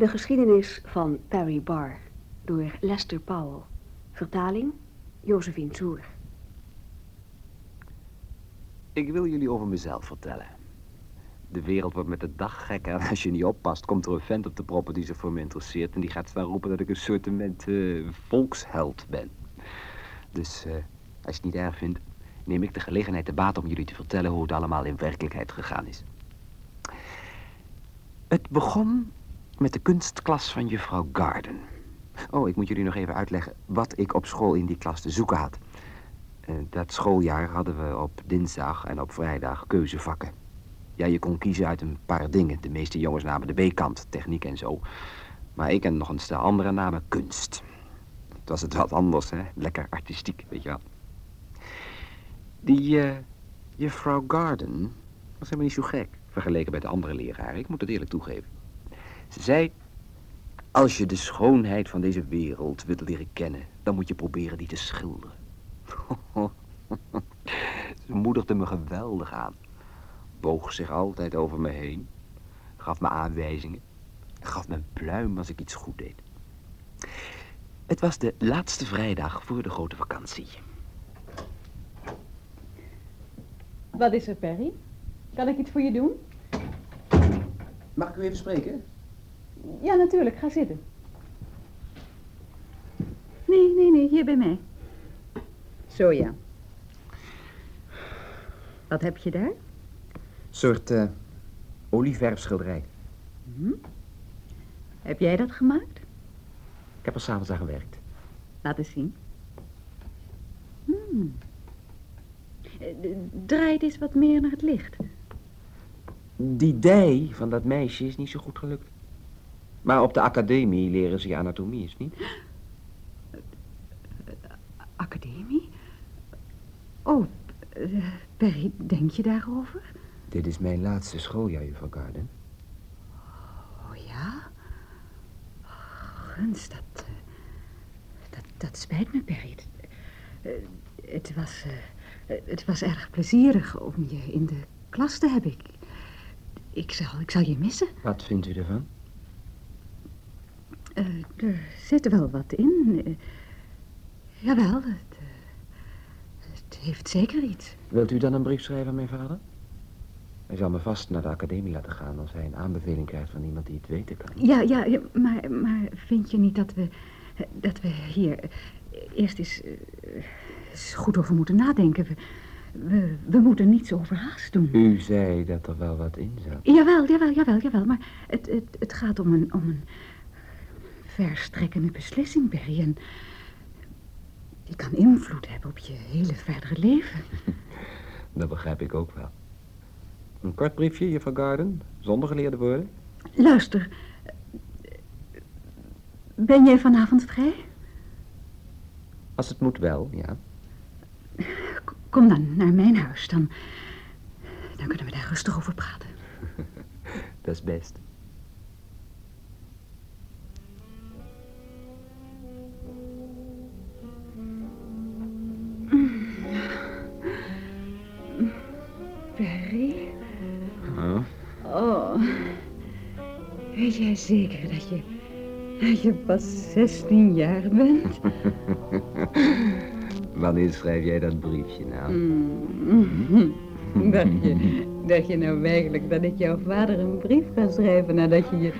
De geschiedenis van Perry Barr door Lester Powell. Vertaling Josephine Zoer. Ik wil jullie over mezelf vertellen. De wereld wordt met de dag gekker en als je niet oppast komt er een vent op de proppen die zich voor me interesseert en die gaat staan roepen dat ik een soort uh, volksheld ben. Dus uh, als je het niet erg vindt, neem ik de gelegenheid te baat om jullie te vertellen hoe het allemaal in werkelijkheid gegaan is. Het begon met de kunstklas van juffrouw Garden. Oh, ik moet jullie nog even uitleggen wat ik op school in die klas te zoeken had. Uh, dat schooljaar hadden we op dinsdag en op vrijdag keuzevakken. Ja, je kon kiezen uit een paar dingen. De meeste jongens namen de B-kant, techniek en zo. Maar ik en nog een stel andere namen kunst. Het was het wat anders, hè. Lekker artistiek, weet je wel. Die uh, juffrouw Garden was helemaal niet zo gek... vergeleken bij de andere leraren. Ik moet het eerlijk toegeven. Ze zei... Als je de schoonheid van deze wereld wilt leren kennen... dan moet je proberen die te schilderen. Ze moedigde me geweldig aan. Boog zich altijd over me heen. Gaf me aanwijzingen. Gaf me een pluim als ik iets goed deed. Het was de laatste vrijdag voor de grote vakantie. Wat is er, Perry? Kan ik iets voor je doen? Mag ik u even spreken? Ja, natuurlijk. Ga zitten. Nee, nee, nee. Hier bij mij. Zo, ja. Wat heb je daar? Een soort uh, olieverfschilderij. Hm? Heb jij dat gemaakt? Ik heb er s'avonds aan gewerkt. Laat eens zien. Hmm. Draai het eens wat meer naar het licht. Die dij van dat meisje is niet zo goed gelukt. Maar op de academie leren ze je anatomie, is niet? Academie? Oh, Perry, denk je daarover? Dit is mijn laatste schooljaar, juffrouw Garden. Oh ja? Guns, dat, dat, dat spijt me, Perry. Het, eh, was, eh, het was erg plezierig om je in de klas te hebben. Ik, ik, zal, ik zal je missen. Wat vindt u ervan? Uh, er zit wel wat in. Uh, jawel, het, uh, het heeft zeker iets. Wilt u dan een brief schrijven aan mijn vader? Hij zal me vast naar de academie laten gaan als hij een aanbeveling krijgt van iemand die het weten kan. Ja, ja, ja maar, maar vind je niet dat we, dat we hier eerst eens, eens goed over moeten nadenken? We, we, we moeten niets overhaast doen. U zei dat er wel wat in zat. Jawel, jawel, jawel, jawel. Maar het, het, het gaat om een, om een verstrekkende beslissing, Berry. En die kan invloed hebben op je hele verdere leven. Dat begrijp ik ook wel. Een kort briefje, juffrouw Garden, zonder geleerde woorden. Luister. Ben jij vanavond vrij? Als het moet wel, ja. Kom dan naar mijn huis, dan, dan kunnen we daar rustig over praten. Dat is best. Oh. Weet jij zeker dat je, dat je pas 16 jaar bent? Wanneer schrijf jij dat briefje nou? Mm. dacht, je, dacht je nou werkelijk dat ik jouw vader een brief ga schrijven nadat je je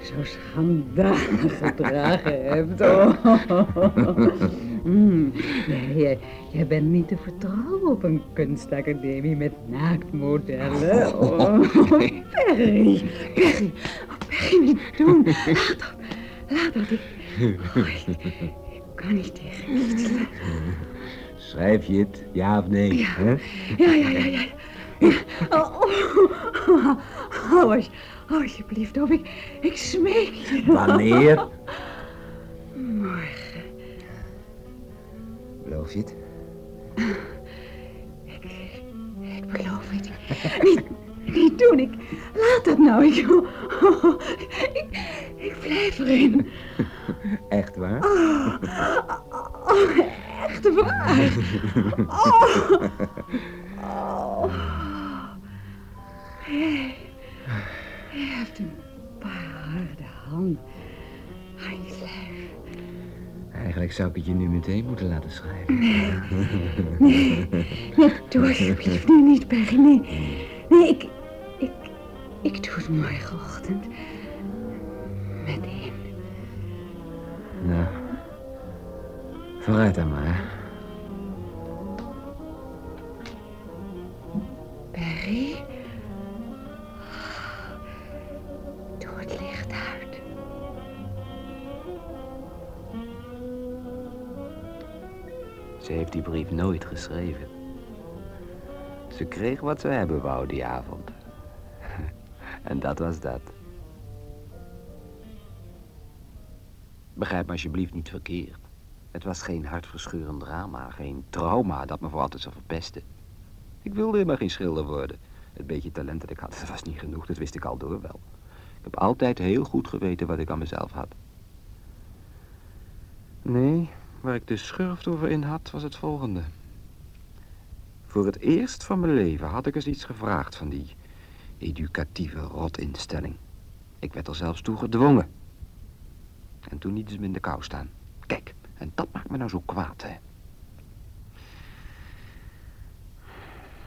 zo schandalig gedragen hebt? Oh. Mm. Jij, jij bent niet te vertrouwen op een kunstacademie met naaktmodellen. Oh, Perry, Perry, oh, Perry, niet doen. Laat dat, laat dat. Ik, oh, ik, ik kan niet tegen niets. Schrijf je het, ja of nee? Ja, hè? ja, ja, ja. ja. Oh, oh, oh, oh, alsjeblieft, of ik, ik smeek je. Wanneer? Morgen. Beloof je het? Ik, ik beloof het. Niet, niet doen. Ik, laat dat nou. Ik, oh, ik, ik blijf erin. Echt waar? Oh, oh, echt waar. Oh. oh. Hij, hij heeft een paar harde schande aan je lijf. Eigenlijk zou ik het je nu meteen moeten laten schrijven. Nee, doe alsjeblieft nu niet, Perry. Nee, nee, ik, ik, ik doe het morgenochtend. Meteen. Nou, vooruit dan maar. Perry? Doe het licht uit. Ze heeft die brief nooit geschreven. Ze kreeg wat ze hebben wou die avond. en dat was dat. Begrijp me alsjeblieft niet verkeerd. Het was geen hartverscheurend drama, geen trauma dat me voor altijd zou verpesten. Ik wilde helemaal geen schilder worden. Het beetje talent dat ik had, dat was niet genoeg, dat wist ik al door wel. Ik heb altijd heel goed geweten wat ik aan mezelf had. Nee, waar ik de schurft over in had, was het volgende. Voor het eerst van mijn leven had ik eens iets gevraagd van die educatieve rotinstelling. Ik werd er zelfs toe gedwongen. En toen niet eens in de kou staan. Kijk, en dat maakt me nou zo kwaad, hè.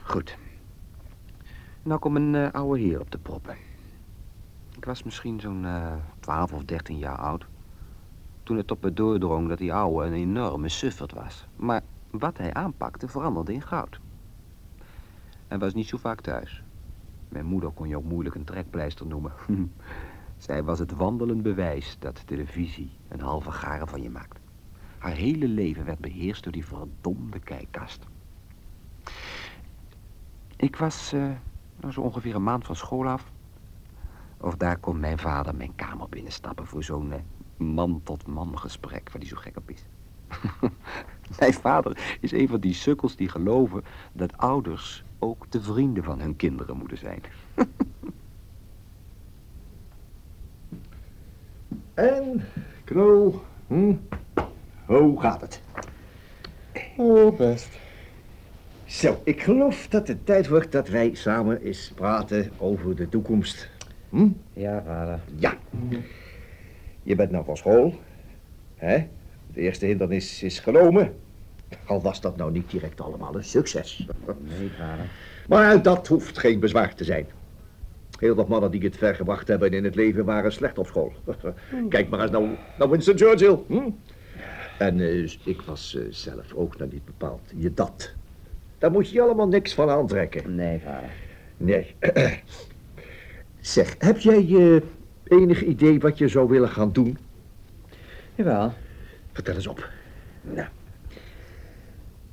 Goed. Nou kom een uh, oude heer op de proppen. Ik was misschien zo'n uh, 12 of 13 jaar oud. Toen het op me doordrong dat die oude een enorme sufferd was. Maar wat hij aanpakte veranderde in goud. Hij was niet zo vaak thuis. Mijn moeder kon je ook moeilijk een trekpleister noemen. Zij was het wandelend bewijs dat televisie een halve garen van je maakt. Haar hele leven werd beheerst door die verdomde kijkkast. Ik was uh, zo ongeveer een maand van school af. Of daar kon mijn vader mijn kamer binnenstappen voor zo'n uh, man-tot-man gesprek waar hij zo gek op is. mijn vader is een van die sukkels die geloven dat ouders ook de vrienden van hun kinderen moeten zijn. en, Knol, hm? hoe gaat het? Oh, best. Zo, ik geloof dat het tijd wordt dat wij samen eens praten over de toekomst. Hm? Ja, vader. Ja. Je bent nou van school. Hè? De eerste hindernis is genomen. Al was dat nou niet direct allemaal een succes. Nee, vader. Maar dat hoeft geen bezwaar te zijn. Heel wat mannen die het ver gebracht hebben in het leven waren slecht op school. Kijk maar eens nou, naar Winston Churchill. Hm? En uh, ik was uh, zelf ook nog niet bepaald je dat. Daar moet je allemaal niks van aantrekken. Nee, vader. Nee. zeg, heb jij uh, enig idee wat je zou willen gaan doen? Jawel. Vertel eens op. Nou.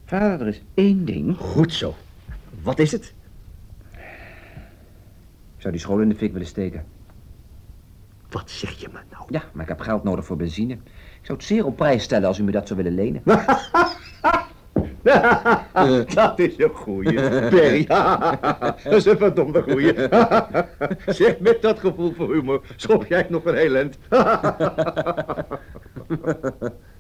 Vader, er is één ding. Goed zo. Wat is het? Ik zou die school in de fik willen steken. Wat zeg je me nou? Ja, maar ik heb geld nodig voor benzine. Ik zou het zeer op prijs stellen als u me dat zou willen lenen. dat is een goeie. Perry. dat is een verdomde goeie. zeg, met dat gevoel voor humor schop jij nog een heel eind.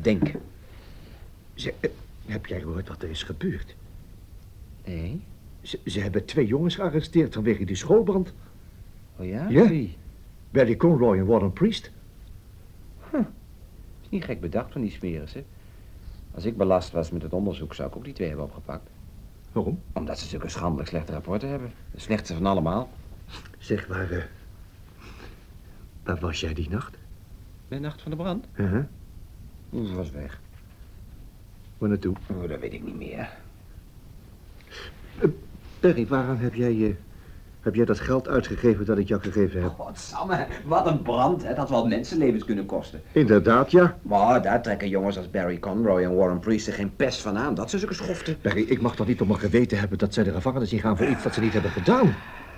Ik denk. Zeg, eh, heb jij gehoord wat er is gebeurd? Nee? Ze, ze hebben twee jongens gearresteerd vanwege die schoolbrand. Oh ja? Ja? Wie? Barry Conroy en Warren Priest. Is niet gek bedacht van die smeres, hè? Als ik belast was met het onderzoek, zou ik ook die twee hebben opgepakt. Waarom? Omdat ze zulke schandelijk slechte rapporten hebben. De slechtste van allemaal. Zeg, waar, eh, waar was jij die nacht? De nacht van de brand? Uh-huh. Ze was weg. Waar naartoe? Oh, dat weet ik niet meer. Perry, waaraan heb jij, eh, heb jij dat geld uitgegeven dat ik jou gegeven heb? Godsamme, wat een brand. hè. Dat had wel mensenlevens kunnen kosten. Inderdaad, ja. Maar daar trekken jongens als Barry Conroy en Warren Priest er geen pest van aan. Dat zijn zulke schoften. Perry, ik mag toch niet op mijn geweten hebben dat zij de gevangenis ingaan voor iets dat ze niet hebben gedaan?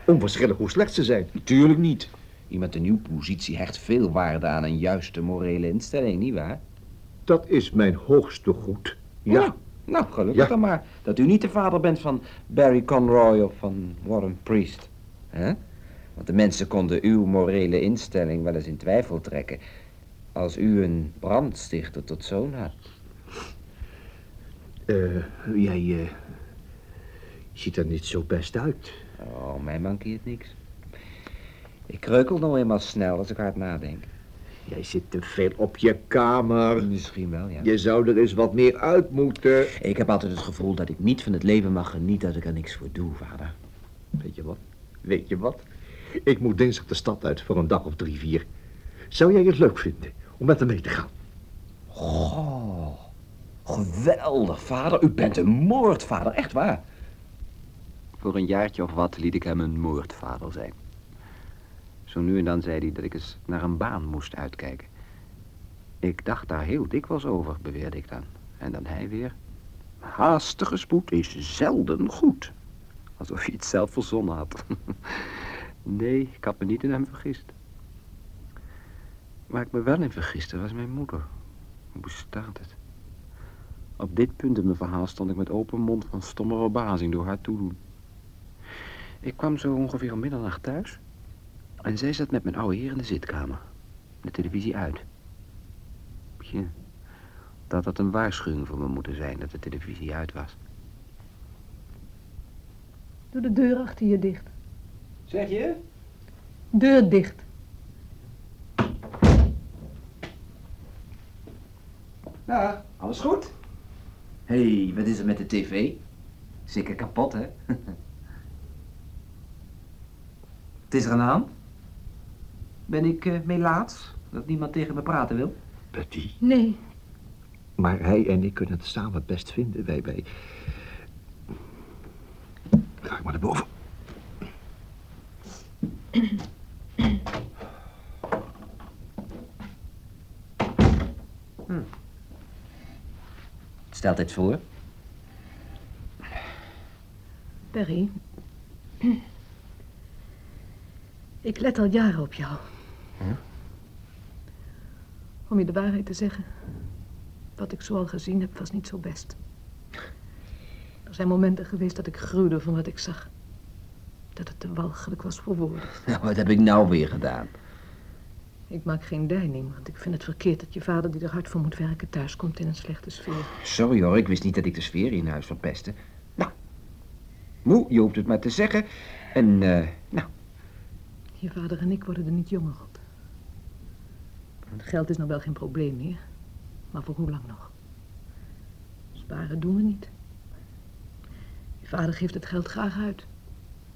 Onverschillig hoe slecht ze zijn. Natuurlijk niet. Iemand in uw positie hecht veel waarde aan een juiste morele instelling, nietwaar? Dat is mijn hoogste goed. Ja. Nou, gelukkig Ja. dan maar. Dat u niet de vader bent van Barry Conroy of van Warren Priest. hè? Want de mensen konden uw morele instelling wel eens in twijfel trekken... als u een brandstichter tot zoon had. Eh, jij eh, ziet er niet zo best uit. Oh, mij mankeert niks. Ik kreukel nou eenmaal snel als ik hard nadenk. Jij zit te veel op je kamer. Misschien wel, ja. Je zou er eens wat meer uit moeten. Ik heb altijd het gevoel dat ik niet van het leven mag genieten als ik er niks voor doe, vader. Weet je wat? Weet je wat? Ik moet dinsdag de stad uit voor een dag of drie, vier. Zou jij het leuk vinden om met hem mee te gaan? Oh, geweldig, vader. U bent een moordvader, echt waar. Voor een jaartje of wat liet ik hem een moordvader zijn. Zo nu en dan zei hij dat ik eens naar een baan moest uitkijken. Ik dacht daar heel dikwijls over, beweerde ik dan. En dan hij weer. Haastige spoed is zelden goed. Alsof hij het zelf verzonnen had. nee, ik had me niet in hem vergist. Waar ik me wel in vergiste was mijn moeder. Hoe bestaat het? Op dit punt in mijn verhaal stond ik met open mond van stomme verbazing door haar toedoen. Ik kwam zo ongeveer om middernacht thuis. En zij zat met mijn oude heer in de zitkamer. De televisie uit. Tje, dat had een waarschuwing voor me moeten zijn dat de televisie uit was. Doe de deur achter je dicht. Zeg je? Deur dicht. Ja, alles goed? Hé, hey, wat is er met de tv? Zeker kapot, hè? Het is er aan de hand? Ben ik uh, melaats? Dat niemand tegen me praten wil? Betty. Nee, Maar hij en ik kunnen het samen best vinden. Wij, wij... Ga ik maar naar boven. Stelt dit voor? Perry. Ik let al jaren op jou. Om je de waarheid te zeggen. Wat ik zoal gezien heb, was niet zo best. Er zijn momenten geweest dat ik gruwde van wat ik zag. Dat het te walgelijk was voor woorden. Nou, wat heb ik nou weer gedaan? Ik maak geen deining, want ik vind het verkeerd dat je vader, die er hard voor moet werken, thuis komt in een slechte sfeer. Sorry hoor, ik wist niet dat ik de sfeer in huis verpestte. Nou, moe, je hoeft het maar te zeggen. En, eh, nou, Je vader en ik worden er niet jonger op. Geld is nog wel geen probleem meer. Maar voor hoe lang nog? Sparen doen we niet. Je vader geeft het geld graag uit.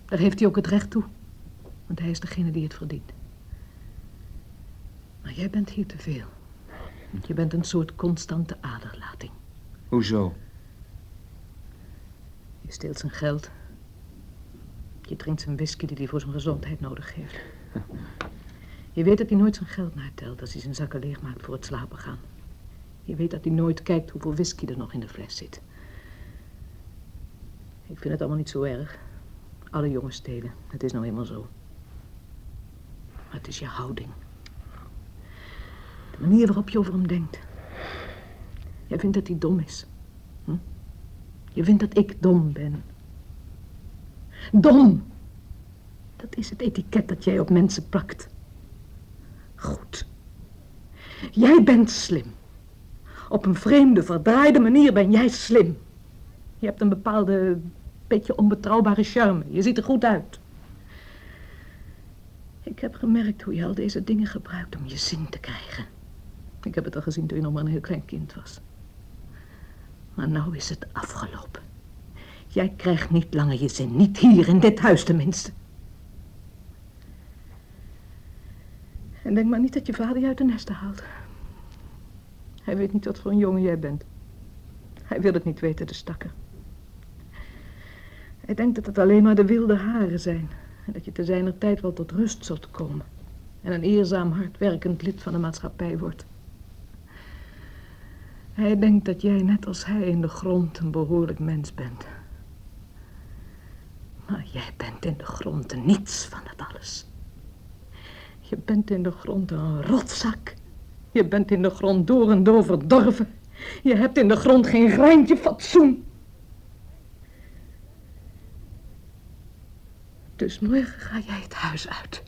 Daar heeft hij ook het recht toe. Want hij is degene die het verdient. Maar jij bent hier te veel. Je bent een soort constante aderlating. hoezo? Je steelt zijn geld. Je drinkt zijn whisky die hij voor zijn gezondheid nodig heeft. Je weet dat hij nooit zijn geld natelt als hij zijn zakken leegmaakt voor het slapen gaan. Je weet dat hij nooit kijkt hoeveel whisky er nog in de fles zit. Ik vind het allemaal niet zo erg. Alle jongens stelen. Het is nou eenmaal zo. Maar het is je houding. De manier waarop je over hem denkt. Jij vindt dat hij dom is. Hm? Je vindt dat ik dom ben. Dom! Dat is het etiket dat jij op mensen plakt. Goed. Jij bent slim. Op een vreemde, verdraaide manier ben jij slim. Je hebt een bepaalde, beetje onbetrouwbare charme. Je ziet er goed uit. Ik heb gemerkt hoe je al deze dingen gebruikt om je zin te krijgen. Ik heb het al gezien toen je nog maar een heel klein kind was. Maar nou is het afgelopen. Jij krijgt niet langer je zin. Niet hier, in dit huis tenminste. En denk maar niet dat je vader je uit de nesten haalt. Hij weet niet wat voor een jongen jij bent. Hij wil het niet weten, de stakker. Hij denkt dat het alleen maar de wilde haren zijn. En dat je te zijner tijd wel tot rust zult komen. En een eerzaam, hardwerkend lid van de maatschappij wordt. Hij denkt dat jij net als hij in de grond een behoorlijk mens bent. Maar jij bent in de grond niets van het alles. Je bent in de grond een rotzak. Je bent in de grond door en door verdorven. Je hebt in de grond geen greintje fatsoen. Dus morgen ga jij het huis uit.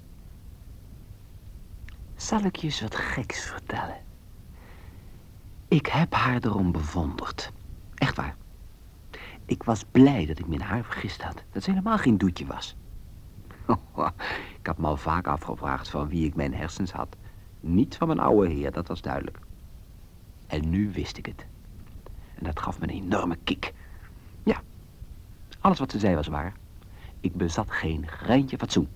Zal ik je eens wat geks vertellen? Ik heb haar erom bewonderd. Echt waar. Ik was blij dat ik me in haar vergist had. Dat ze helemaal geen doetje was. ik had me al vaak afgevraagd van wie ik mijn hersens had. Niet van mijn oude heer, dat was duidelijk. En nu wist ik het. En dat gaf me een enorme kick. Ja, alles wat ze zei was waar. Ik bezat geen greintje fatsoen.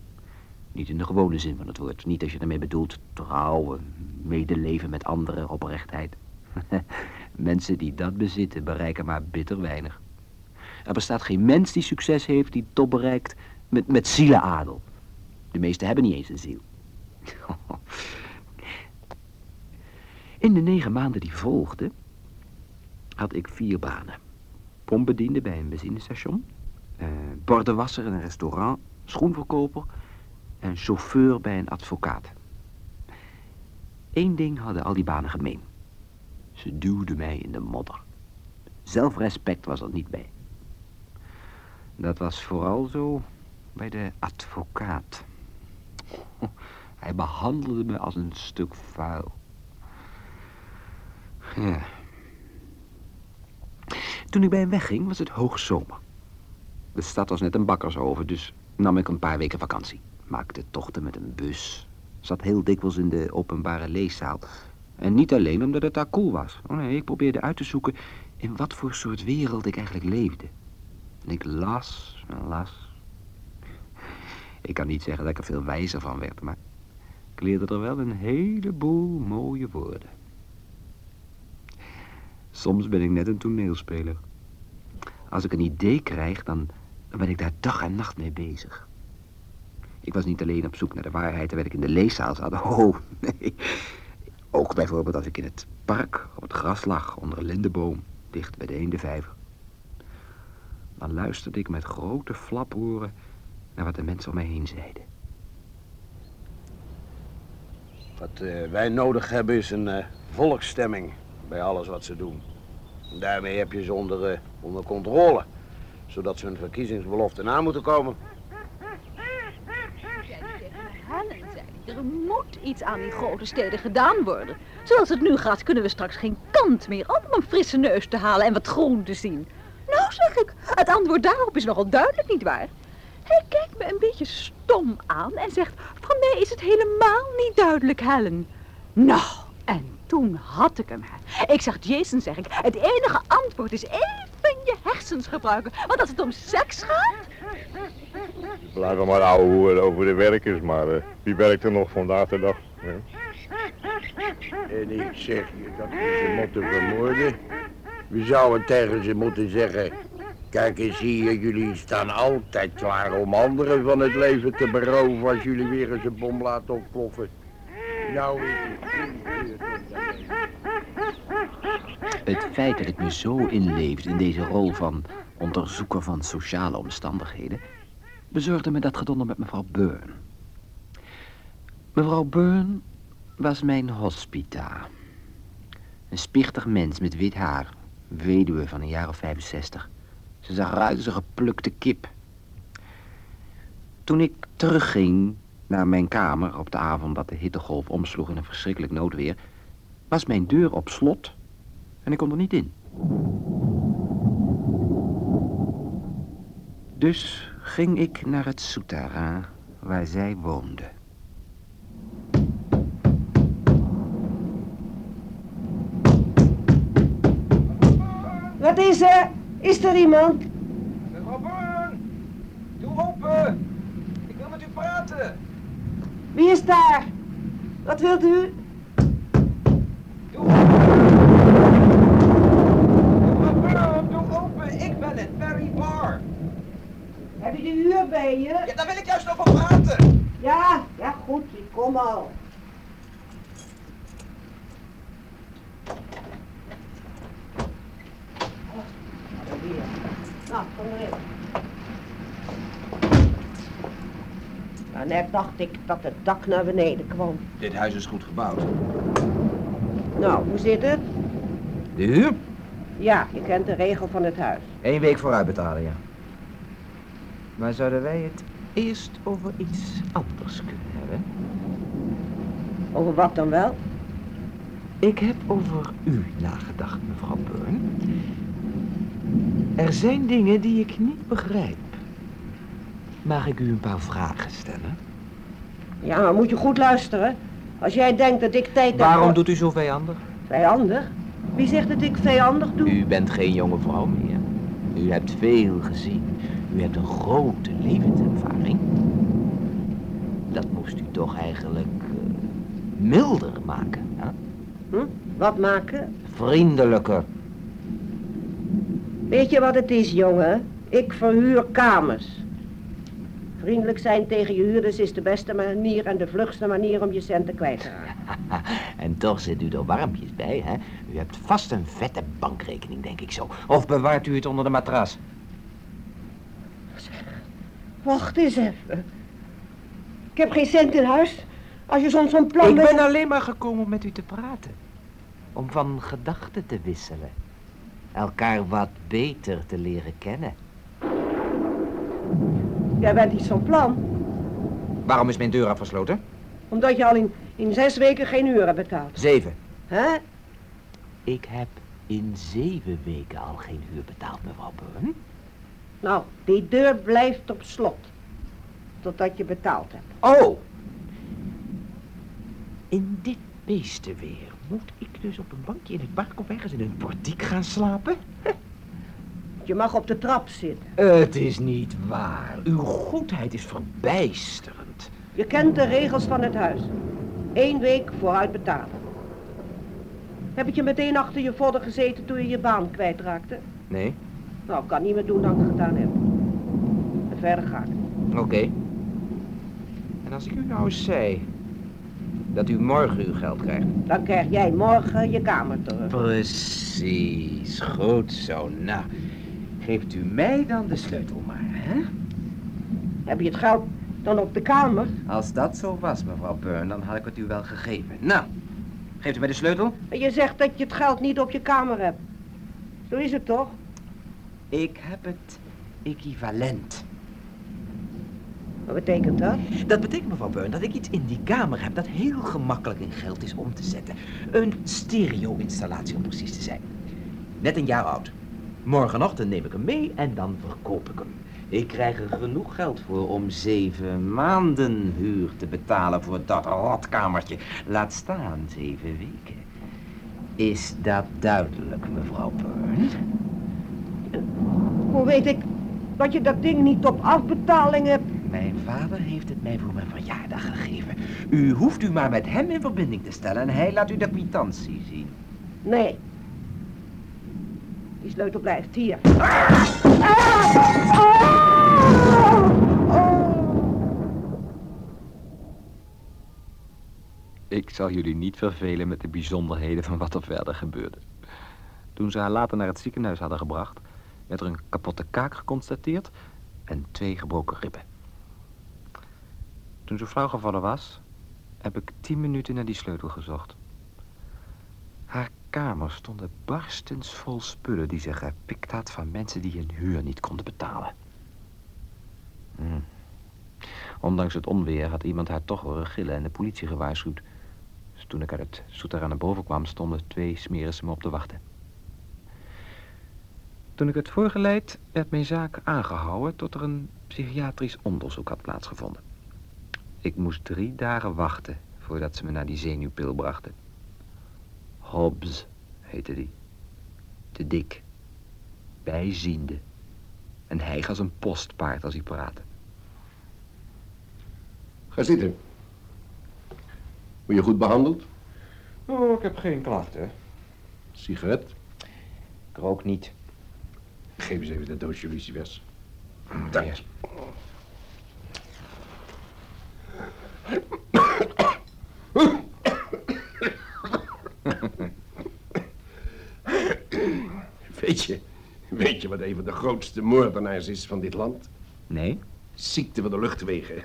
Niet in de gewone zin van het woord. Niet als je ermee bedoelt trouwen, medeleven met anderen, oprechtheid. Mensen die dat bezitten bereiken maar bitter weinig. Er bestaat geen mens die succes heeft die top bereikt met, met zielenadel. De meesten hebben niet eens een ziel. In de negen maanden die volgden had ik vier banen. Pompbediende bij een benzinestation, eh, bordenwasser in een restaurant, schoenverkoper en chauffeur bij een advocaat. Eén ding hadden al die banen gemeen. Ze duwden mij in de modder. Zelfrespect was er niet bij. Dat was vooral zo bij de advocaat. Hij behandelde me als een stuk vuil. Ja. Toen ik bij hem wegging, was het hoogzomer. De stad was net een bakkersoven, dus nam ik een paar weken vakantie. Maakte tochten met een bus. Zat heel dikwijls in de openbare leeszaal. En niet alleen omdat het daar cool was. Oh nee, ik probeerde uit te zoeken in wat voor soort wereld ik eigenlijk leefde. En ik las en las. Ik kan niet zeggen dat ik er veel wijzer van werd, maar ik leerde er wel een heleboel mooie woorden. Soms ben ik net een toneelspeler. Als ik een idee krijg, dan, ben ik daar dag en nacht mee bezig. Ik was niet alleen op zoek naar de waarheid terwijl ik in de leeszaal zat. Oh, nee. Ook bijvoorbeeld als ik in het park op het gras lag onder een lindenboom, dicht bij de eendevijver. Dan luisterde ik met grote flaporen naar wat de mensen om mij heen zeiden. Wat eh, wij nodig hebben is een eh, volksstemming bij alles wat ze doen. En daarmee heb je ze onder, eh, onder controle, zodat ze hun verkiezingsbelofte na moeten komen. Er moet iets aan die grote steden gedaan worden. Zoals het nu gaat, kunnen we straks geen kant meer op om een frisse neus te halen en wat groen te zien. Nou, zeg ik, het antwoord daarop is nogal duidelijk, nietwaar? Hij kijkt me een beetje stom aan en zegt, van mij is het helemaal niet duidelijk, Helen. Nou, en toen had ik hem. Ik zeg, Jason, zeg ik, het enige antwoord is even je hersens gebruiken. Want als het om seks gaat, Blijven maar ouwe over de werkers, maar eh, wie werkt er nog vandaag de dag? hè? En ik zeg je dat we ze moeten vermoorden. We zouden tegen ze moeten zeggen... Kijk eens hier, jullie staan altijd klaar om anderen van het leven te beroven... als jullie weer eens een bom laten ontploffen. Nou is het... Het feit dat ik me zo inleefde in deze rol van onderzoeker van sociale omstandigheden, bezorgde me dat gedonder met mevrouw Byrne. Mevrouw Byrne was mijn hospita. Een spichtig mens met wit haar, weduwe van een jaar of 65. Ze zag eruit als geplukte kip. Toen ik terugging naar mijn kamer op de avond dat de hittegolf omsloeg in een verschrikkelijk noodweer, was mijn deur op slot en ik kon er niet in. Dus ging ik naar het souterrain waar zij woonde. Wat is er? Is er iemand? Mevrouw doe open. Ik wil met u praten. Wie is daar? Wat wilt u? Doe Mevrouw Byrne, doe open. Ik ben het, Barry Barr. Heb je de huur bij je? Ja, daar wil ik juist over praten. Ja, ja goed, ik kom al. Nou, kom erin. En net dacht ik dat het dak naar beneden kwam. Dit huis is goed gebouwd. Nou, hoe zit het? De huur? Ja, je kent de regel van het huis. Eén week vooruit betalen, ja. Maar zouden wij het eerst over iets anders kunnen hebben? Over wat dan wel? Ik heb over u nagedacht, mevrouw Byrne. Er zijn dingen die ik niet begrijp. Mag ik u een paar vragen stellen? Ja, maar moet je goed luisteren. Als jij denkt dat ik tijd heb... Waarom doet u zo vijandig? Vijandig? Wie zegt dat ik vijandig doe? U bent geen jonge vrouw meer. U hebt veel gezien. U hebt een grote levenservaring. Dat moest u toch eigenlijk eh, milder maken, hè? Hm? Wat maken? Vriendelijker. Weet je wat het is, jongen? Ik verhuur kamers. Vriendelijk zijn tegen je huurders is de beste manier en de vlugste manier om je centen kwijt te raken. En toch zit u er warmpjes bij, hè? U hebt vast een vette bankrekening, denk ik zo. Of bewaart u het onder de matras? Wacht eens even. Ik heb geen cent in huis. Als je soms zo'n plan Ik ben alleen maar gekomen om met u te praten. Om van gedachten te wisselen. Elkaar wat beter te leren kennen. Jij bent iets van plan. Waarom is mijn deur afgesloten? Omdat je al in, in zes weken geen uur hebt betaald. Zeven. Hè? Ik heb in zeven weken al geen huur betaald, mevrouw Byrne. Nou, die deur blijft op slot. Totdat je betaald hebt. Oh! In dit beestenweer moet ik dus op een bankje in het park of ergens in een portiek gaan slapen? Je mag op de trap zitten. Het is niet waar. Uw goedheid is verbijsterend. Je kent de regels van het huis. Eén week vooruit betalen. Heb ik je meteen achter je vodden gezeten toen je je baan kwijtraakte? Nee? Nou, ik kan niet meer doen dan ik het gedaan heb. En verder ga ik. Oké. En als ik u nou eens zei dat u morgen uw geld krijgt. Dan krijg jij morgen je kamer terug. Precies, goed zo. Nou, geeft u mij dan de sleutel maar, hè? Heb je het geld dan op de kamer? Als dat zo was, mevrouw Byrne, dan had ik het u wel gegeven. Nou, geeft u mij de sleutel? Je zegt dat je het geld niet op je kamer hebt. Zo is het toch? Ik heb het equivalent. Wat betekent dat? Dat betekent, mevrouw Byrne, dat ik iets in die kamer heb dat heel gemakkelijk in geld is om te zetten. Een stereo-installatie om precies te zijn. Net een jaar oud. Morgenochtend neem ik hem mee en dan verkoop ik hem. Ik krijg er genoeg geld voor om zeven maanden huur te betalen voor dat rotkamertje. Laat staan zeven weken. Is dat duidelijk, mevrouw Byrne? Hoe weet ik dat je dat ding niet op afbetaling hebt? Mijn vader heeft het mij voor mijn verjaardag gegeven. U hoeft u maar met hem in verbinding te stellen en hij laat u de kwitantie zien. Nee. Die sleutel blijft hier. Ik zal jullie niet vervelen met de bijzonderheden van wat er verder gebeurde. Toen ze haar later naar het ziekenhuis hadden gebracht, werd er een kapotte kaak geconstateerd en twee gebroken ribben. Toen ze flauw gevallen was, heb ik tien minuten naar die sleutel gezocht. Haar kamer stond barstens vol spullen die ze gepikt had van mensen die hun huur niet konden betalen. Hm. Ondanks het onweer had iemand haar toch horen gillen en de politie gewaarschuwd. Dus toen ik uit het souterrain naar boven kwam, stonden twee smerissen me op te wachten. Toen ik werd voorgeleid, werd mijn zaak aangehouden tot er een psychiatrisch onderzoek had plaatsgevonden. Ik moest drie dagen wachten voordat ze me naar die zenuwpil brachten. Hobbs heette die. Te dik. Bijziende. En hij als een postpaard als hij praatte. Ga zitten. Word je goed behandeld? Oh, ik heb geen klachten. Sigaret? Ik rook niet. Geef eens even dat doosje lucifers. Dank je. Weet je, weet je wat een van de grootste moordenaars is van dit land? Nee? Ziekte van de luchtwegen.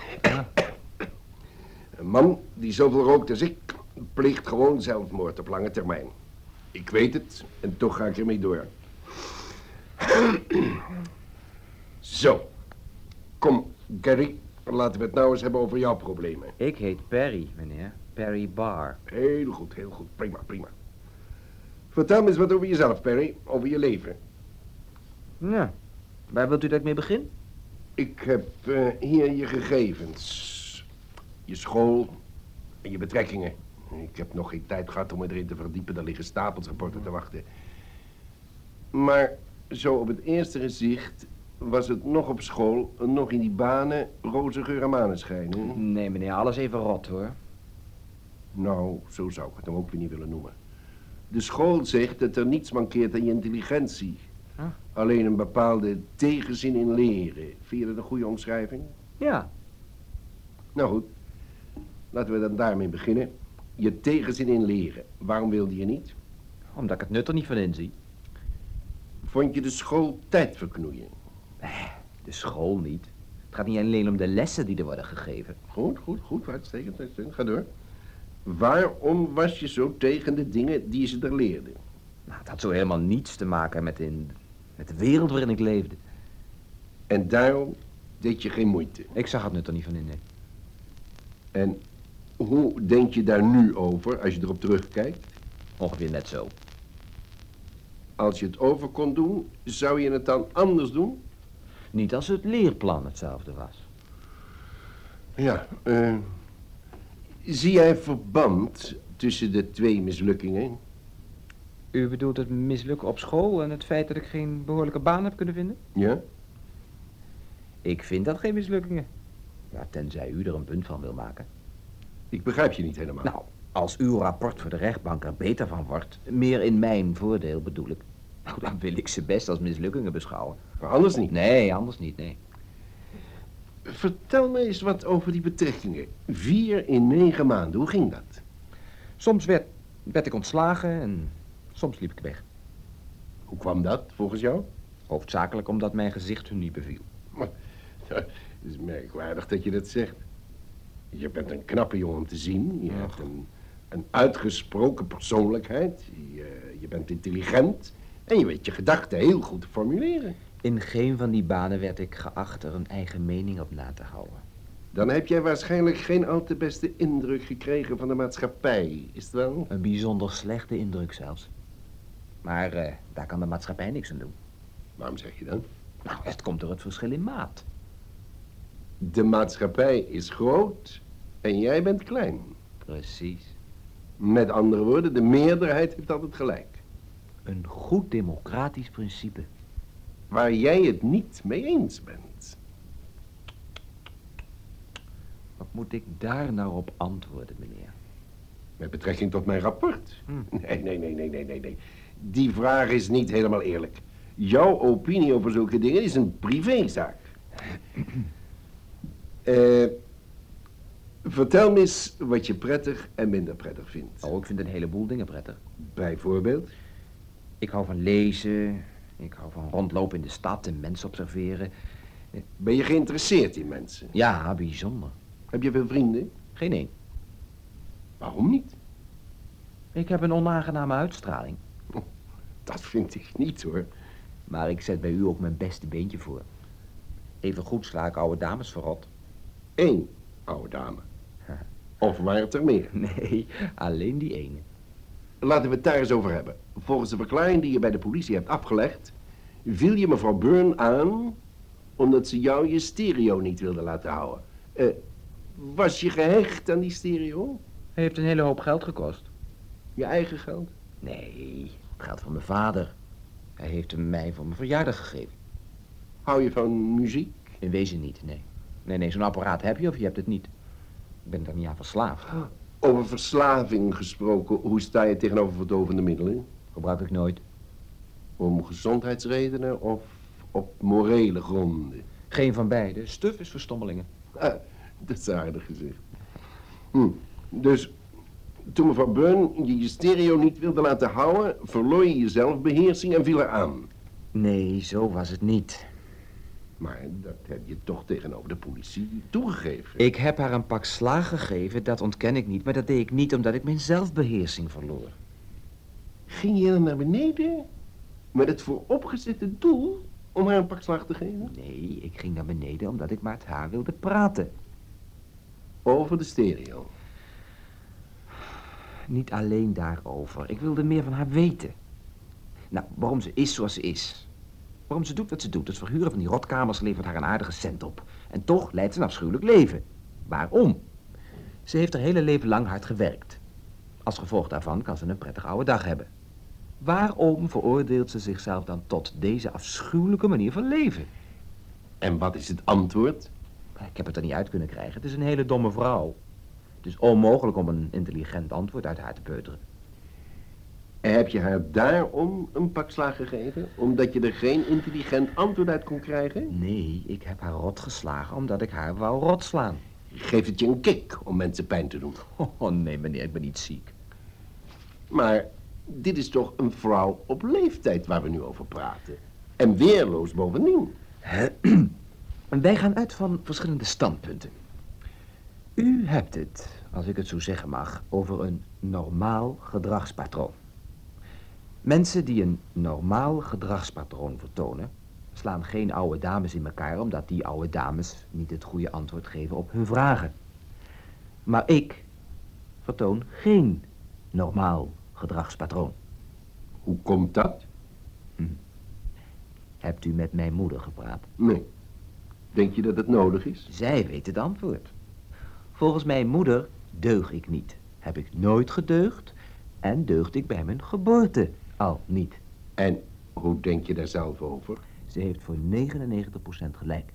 Een man die zoveel rookt als ik, pleegt gewoon zelfmoord op lange termijn. Ik weet het en toch ga ik ermee door. Zo. Kom, Gary, laten we het nou eens hebben over jouw problemen. Ik heet Perry, meneer. Perry Barr. Heel goed, heel goed. Prima, prima. Vertel me eens wat over jezelf, Perry. Over je leven. Ja. Waar wilt u dat ik mee begin? Ik heb eh, hier je gegevens. Je school en je betrekkingen. Ik heb nog geen tijd gehad om me erin te verdiepen. Daar liggen stapels rapporten te wachten. Maar zo op het eerste gezicht was het nog op school, nog in die banen, roze geur en maneschijn. hè? Nee, meneer, alles even rot, hoor. Nou, zo zou ik het hem ook weer niet willen noemen. De school zegt dat er niets mankeert aan je intelligentie. Alleen een bepaalde tegenzin in leren. Vind je dat een goede omschrijving? Ja. Nou goed, laten we dan daarmee beginnen. Je tegenzin in leren. Waarom wilde je niet? Omdat ik het nut er niet van inzie. Vond je de school tijd verknoeien? De school niet. Het gaat niet alleen om de lessen die er worden gegeven. Goed, goed, goed. Uitstekend, uitstekend. Ga door. Waarom was je zo tegen de dingen die ze er leerden? Nou, het had zo helemaal niets te maken met, in, met de wereld waarin ik leefde. En daarom deed je geen moeite. Ik zag het nut er niet van in, nee. En hoe denk je daar nu over als je erop terugkijkt? Ongeveer net zo. Als je het over kon doen, zou je het dan anders doen? Niet als het leerplan hetzelfde was. Ja, eh, zie jij verband tussen de twee mislukkingen? U bedoelt het mislukken op school en het feit dat ik geen behoorlijke baan heb kunnen vinden? Ja? Ik vind dat geen mislukkingen. Ja, tenzij u er een punt van wil maken. Ik begrijp je niet helemaal. Nou, als uw rapport voor de rechtbank er beter van wordt, meer in mijn voordeel bedoel ik, nou, dan wil ik ze best als mislukkingen beschouwen. Maar anders niet? Nee, anders niet, nee. Vertel me eens wat over die betrekkingen. Vier in negen maanden, hoe ging dat? Soms werd, werd ik ontslagen en soms liep ik weg. Hoe kwam dat, volgens jou? Hoofdzakelijk omdat mijn gezicht hun niet beviel. Maar, het is merkwaardig dat je dat zegt. Je bent een knappe jongen om te zien. Je hebt een, een uitgesproken persoonlijkheid. Je, je bent intelligent. En je weet je gedachten heel goed te formuleren. In geen van die banen werd ik geacht er een eigen mening op na te houden. Dan heb jij waarschijnlijk geen al te beste indruk gekregen van de maatschappij, is het wel? Een bijzonder slechte indruk zelfs. Maar eh, daar kan de maatschappij niks aan doen. Waarom zeg je dan? Nou, het komt door het verschil in maat. De maatschappij is groot en jij bent klein. Precies. Met andere woorden, de meerderheid heeft altijd gelijk. Een goed democratisch principe. Waar jij het niet mee eens bent. Wat moet ik daar nou op antwoorden, meneer? Met betrekking tot mijn rapport? Hm. Nee, nee, nee, nee, nee, nee, nee. Die vraag is niet helemaal eerlijk. Jouw opinie over zulke dingen is een privézaak. Eh, vertel me eens wat je prettig en minder prettig vindt. Oh, ik vind een heleboel dingen prettig. Bijvoorbeeld? Ik hou van lezen. Ik hou van rondlopen in de stad en mensen observeren. Ben je geïnteresseerd in mensen? Ja, bijzonder. Heb je veel vrienden? Geen één. Waarom niet? Ik heb een onaangename uitstraling. Dat vind ik niet, hoor. Maar ik zet bij u ook mijn beste beentje voor. Even goed sla ik oude dames verrot. Eén oude dame. Of waren het er meer? Nee, alleen die ene. Laten we het daar eens over hebben. Volgens de verklaring die je bij de politie hebt afgelegd... viel je mevrouw Burn aan... omdat ze jou je stereo niet wilde laten houden. Eh, was je gehecht aan die stereo? Hij heeft een hele hoop geld gekost. Je eigen geld? Nee, het geld van mijn vader. Hij heeft hem mij voor mijn verjaardag gegeven. Hou je van muziek? In wezen niet, nee. Nee, nee, zo'n apparaat heb je of je hebt het niet. Ik ben er niet aan verslaafd. Over verslaving gesproken, hoe sta je tegenover verdovende middelen? Gebruik ik nooit. Om gezondheidsredenen of op morele gronden? Geen van beide. Stuf is verstommelingen. Ah, dat is aardig gezegd. Hm. Dus toen mevrouw Burn je je stereo niet wilde laten houden, verloor je je zelfbeheersing en viel er aan. Nee, zo was het niet. Maar dat heb je toch tegenover de politie toegegeven. Ik heb haar een pak slaag gegeven, dat ontken ik niet. Maar dat deed ik niet omdat ik mijn zelfbeheersing verloor. Ging je dan naar beneden met het vooropgezette doel om haar een pak slag te geven? Nee, ik ging naar beneden omdat ik met haar wilde praten. Over de stereo. Niet alleen daarover. Ik wilde meer van haar weten. Nou, waarom ze is zoals ze is. Waarom ze doet wat ze doet. Het verhuren van die rotkamers levert haar een aardige cent op. En toch leidt ze een afschuwelijk leven. Waarom? Ze heeft haar hele leven lang hard gewerkt. Als gevolg daarvan kan ze een prettig oude dag hebben. Waarom veroordeelt ze zichzelf dan tot deze afschuwelijke manier van leven? En wat is het antwoord? Ik heb het er niet uit kunnen krijgen. Het is een hele domme vrouw. Het is onmogelijk om een intelligent antwoord uit haar te peuteren. Heb je haar daarom een pak slaag gegeven? Omdat je er geen intelligent antwoord uit kon krijgen? Nee, ik heb haar rot geslagen omdat ik haar wou rot slaan. Geeft het je een kick om mensen pijn te doen? Oh nee, meneer, ik ben niet ziek. Maar dit is toch een vrouw op leeftijd waar we nu over praten. En weerloos bovendien. Wij gaan uit van verschillende standpunten. U hebt het, als ik het zo zeggen mag, over een normaal gedragspatroon. Mensen die een normaal gedragspatroon vertonen, slaan geen oude dames in elkaar omdat die oude dames niet het goede antwoord geven op hun vragen. Maar ik vertoon geen normaal gedragspatroon. Hoe komt dat? Hm. Hebt u met mijn moeder gepraat? Nee. Denk je dat het nodig is? Zij weet het antwoord. Volgens mijn moeder deug ik niet. Heb ik nooit gedeugd en deugd ik bij mijn geboorte al niet. En hoe denk je daar zelf over? Ze heeft voor 99% gelijk.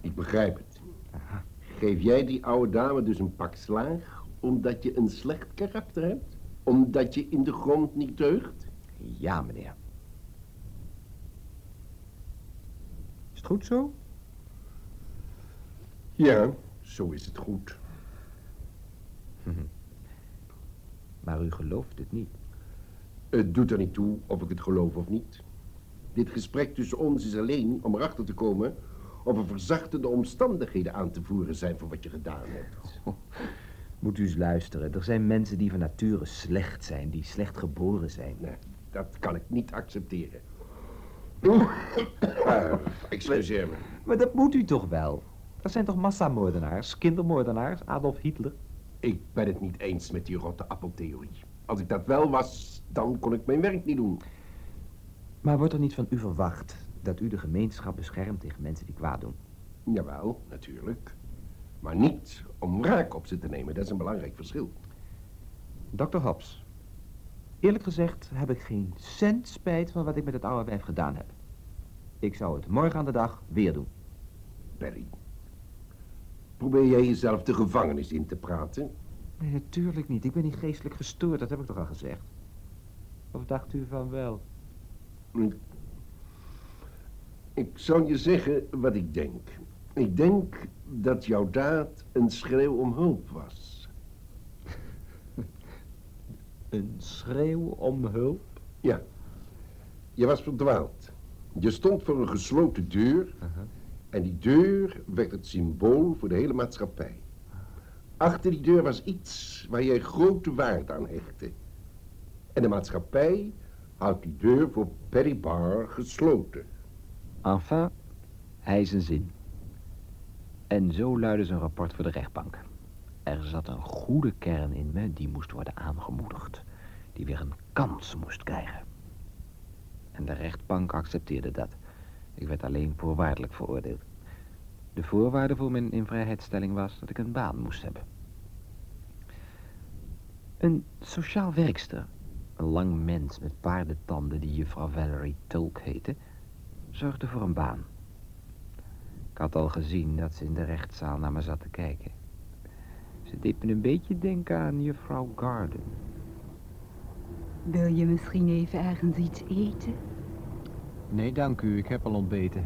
Ik begrijp het. Aha. Geef jij die oude dame dus een pak slaag omdat je een slecht karakter hebt? Omdat je in de grond niet deugt? Ja, meneer. Is het goed zo? Ja, zo is het goed. Maar u gelooft het niet. Het doet er niet toe of ik het geloof of niet. Dit gesprek tussen ons is alleen om erachter te komen of er verzachtende omstandigheden aan te voeren zijn voor wat je gedaan hebt. Moet u eens luisteren. Er zijn mensen die van nature slecht zijn, die slecht geboren zijn. Nee, dat kan ik niet accepteren. uh, excuseer me. Maar dat moet u toch wel? Dat zijn toch massamoordenaars, kindermoordenaars, Adolf Hitler? Ik ben het niet eens met die rotte appeltheorie. Als ik dat wel was, dan kon ik mijn werk niet doen. Maar wordt er niet van u verwacht dat u de gemeenschap beschermt tegen mensen die kwaad doen? Jawel, natuurlijk. Maar niet om wraak op ze te nemen, dat is een belangrijk verschil. Dr. Hobbs, eerlijk gezegd heb ik geen cent spijt van wat ik met het oude wijf gedaan heb. Ik zou het morgen aan de dag weer doen. Perry, probeer jij jezelf de gevangenis in te praten? Nee, natuurlijk niet. Ik ben niet geestelijk gestoord, dat heb ik toch al gezegd. Of dacht u van wel? Ik, ik zou je zeggen wat ik denk. Ik denk dat jouw daad een schreeuw om hulp was. een schreeuw om hulp? Ja. Je was verdwaald. Je stond voor een gesloten deur. Uh -huh. En die deur werd het symbool voor de hele maatschappij. Achter die deur was iets waar jij grote waarde aan hechtte. En de maatschappij houdt die deur voor Perry Barr gesloten. Enfin, hij een zin. En zo luidde zijn rapport voor de rechtbank. Er zat een goede kern in me die moest worden aangemoedigd. Die weer een kans moest krijgen. En de rechtbank accepteerde dat. Ik werd alleen voorwaardelijk veroordeeld. De voorwaarde voor mijn invrijheidstelling was dat ik een baan moest hebben. Een sociaal werkster, een lang mens met paardentanden die juffrouw Valerie Tulk heette, zorgde voor een baan. Ik had al gezien dat ze in de rechtszaal naar me zat te kijken. Ze deed me een beetje denken aan juffrouw Garden. Wil je misschien even ergens iets eten? Nee, dank u. Ik heb al ontbeten.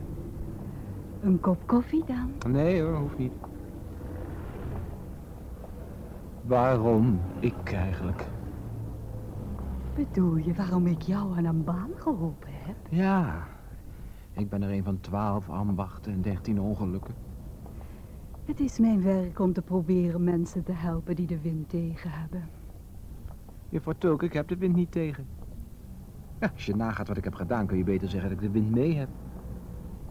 Een kop koffie dan? Nee hoor, hoeft niet. Waarom ik eigenlijk? Bedoel je waarom ik jou aan een baan geholpen heb? Ja. Ik ben er een van twaalf ambachten en dertien ongelukken. Het is mijn werk om te proberen mensen te helpen die de wind tegen hebben. Juffrouw Tulk, ik heb de wind niet tegen. Als je nagaat wat ik heb gedaan, kun je beter zeggen dat ik de wind mee heb.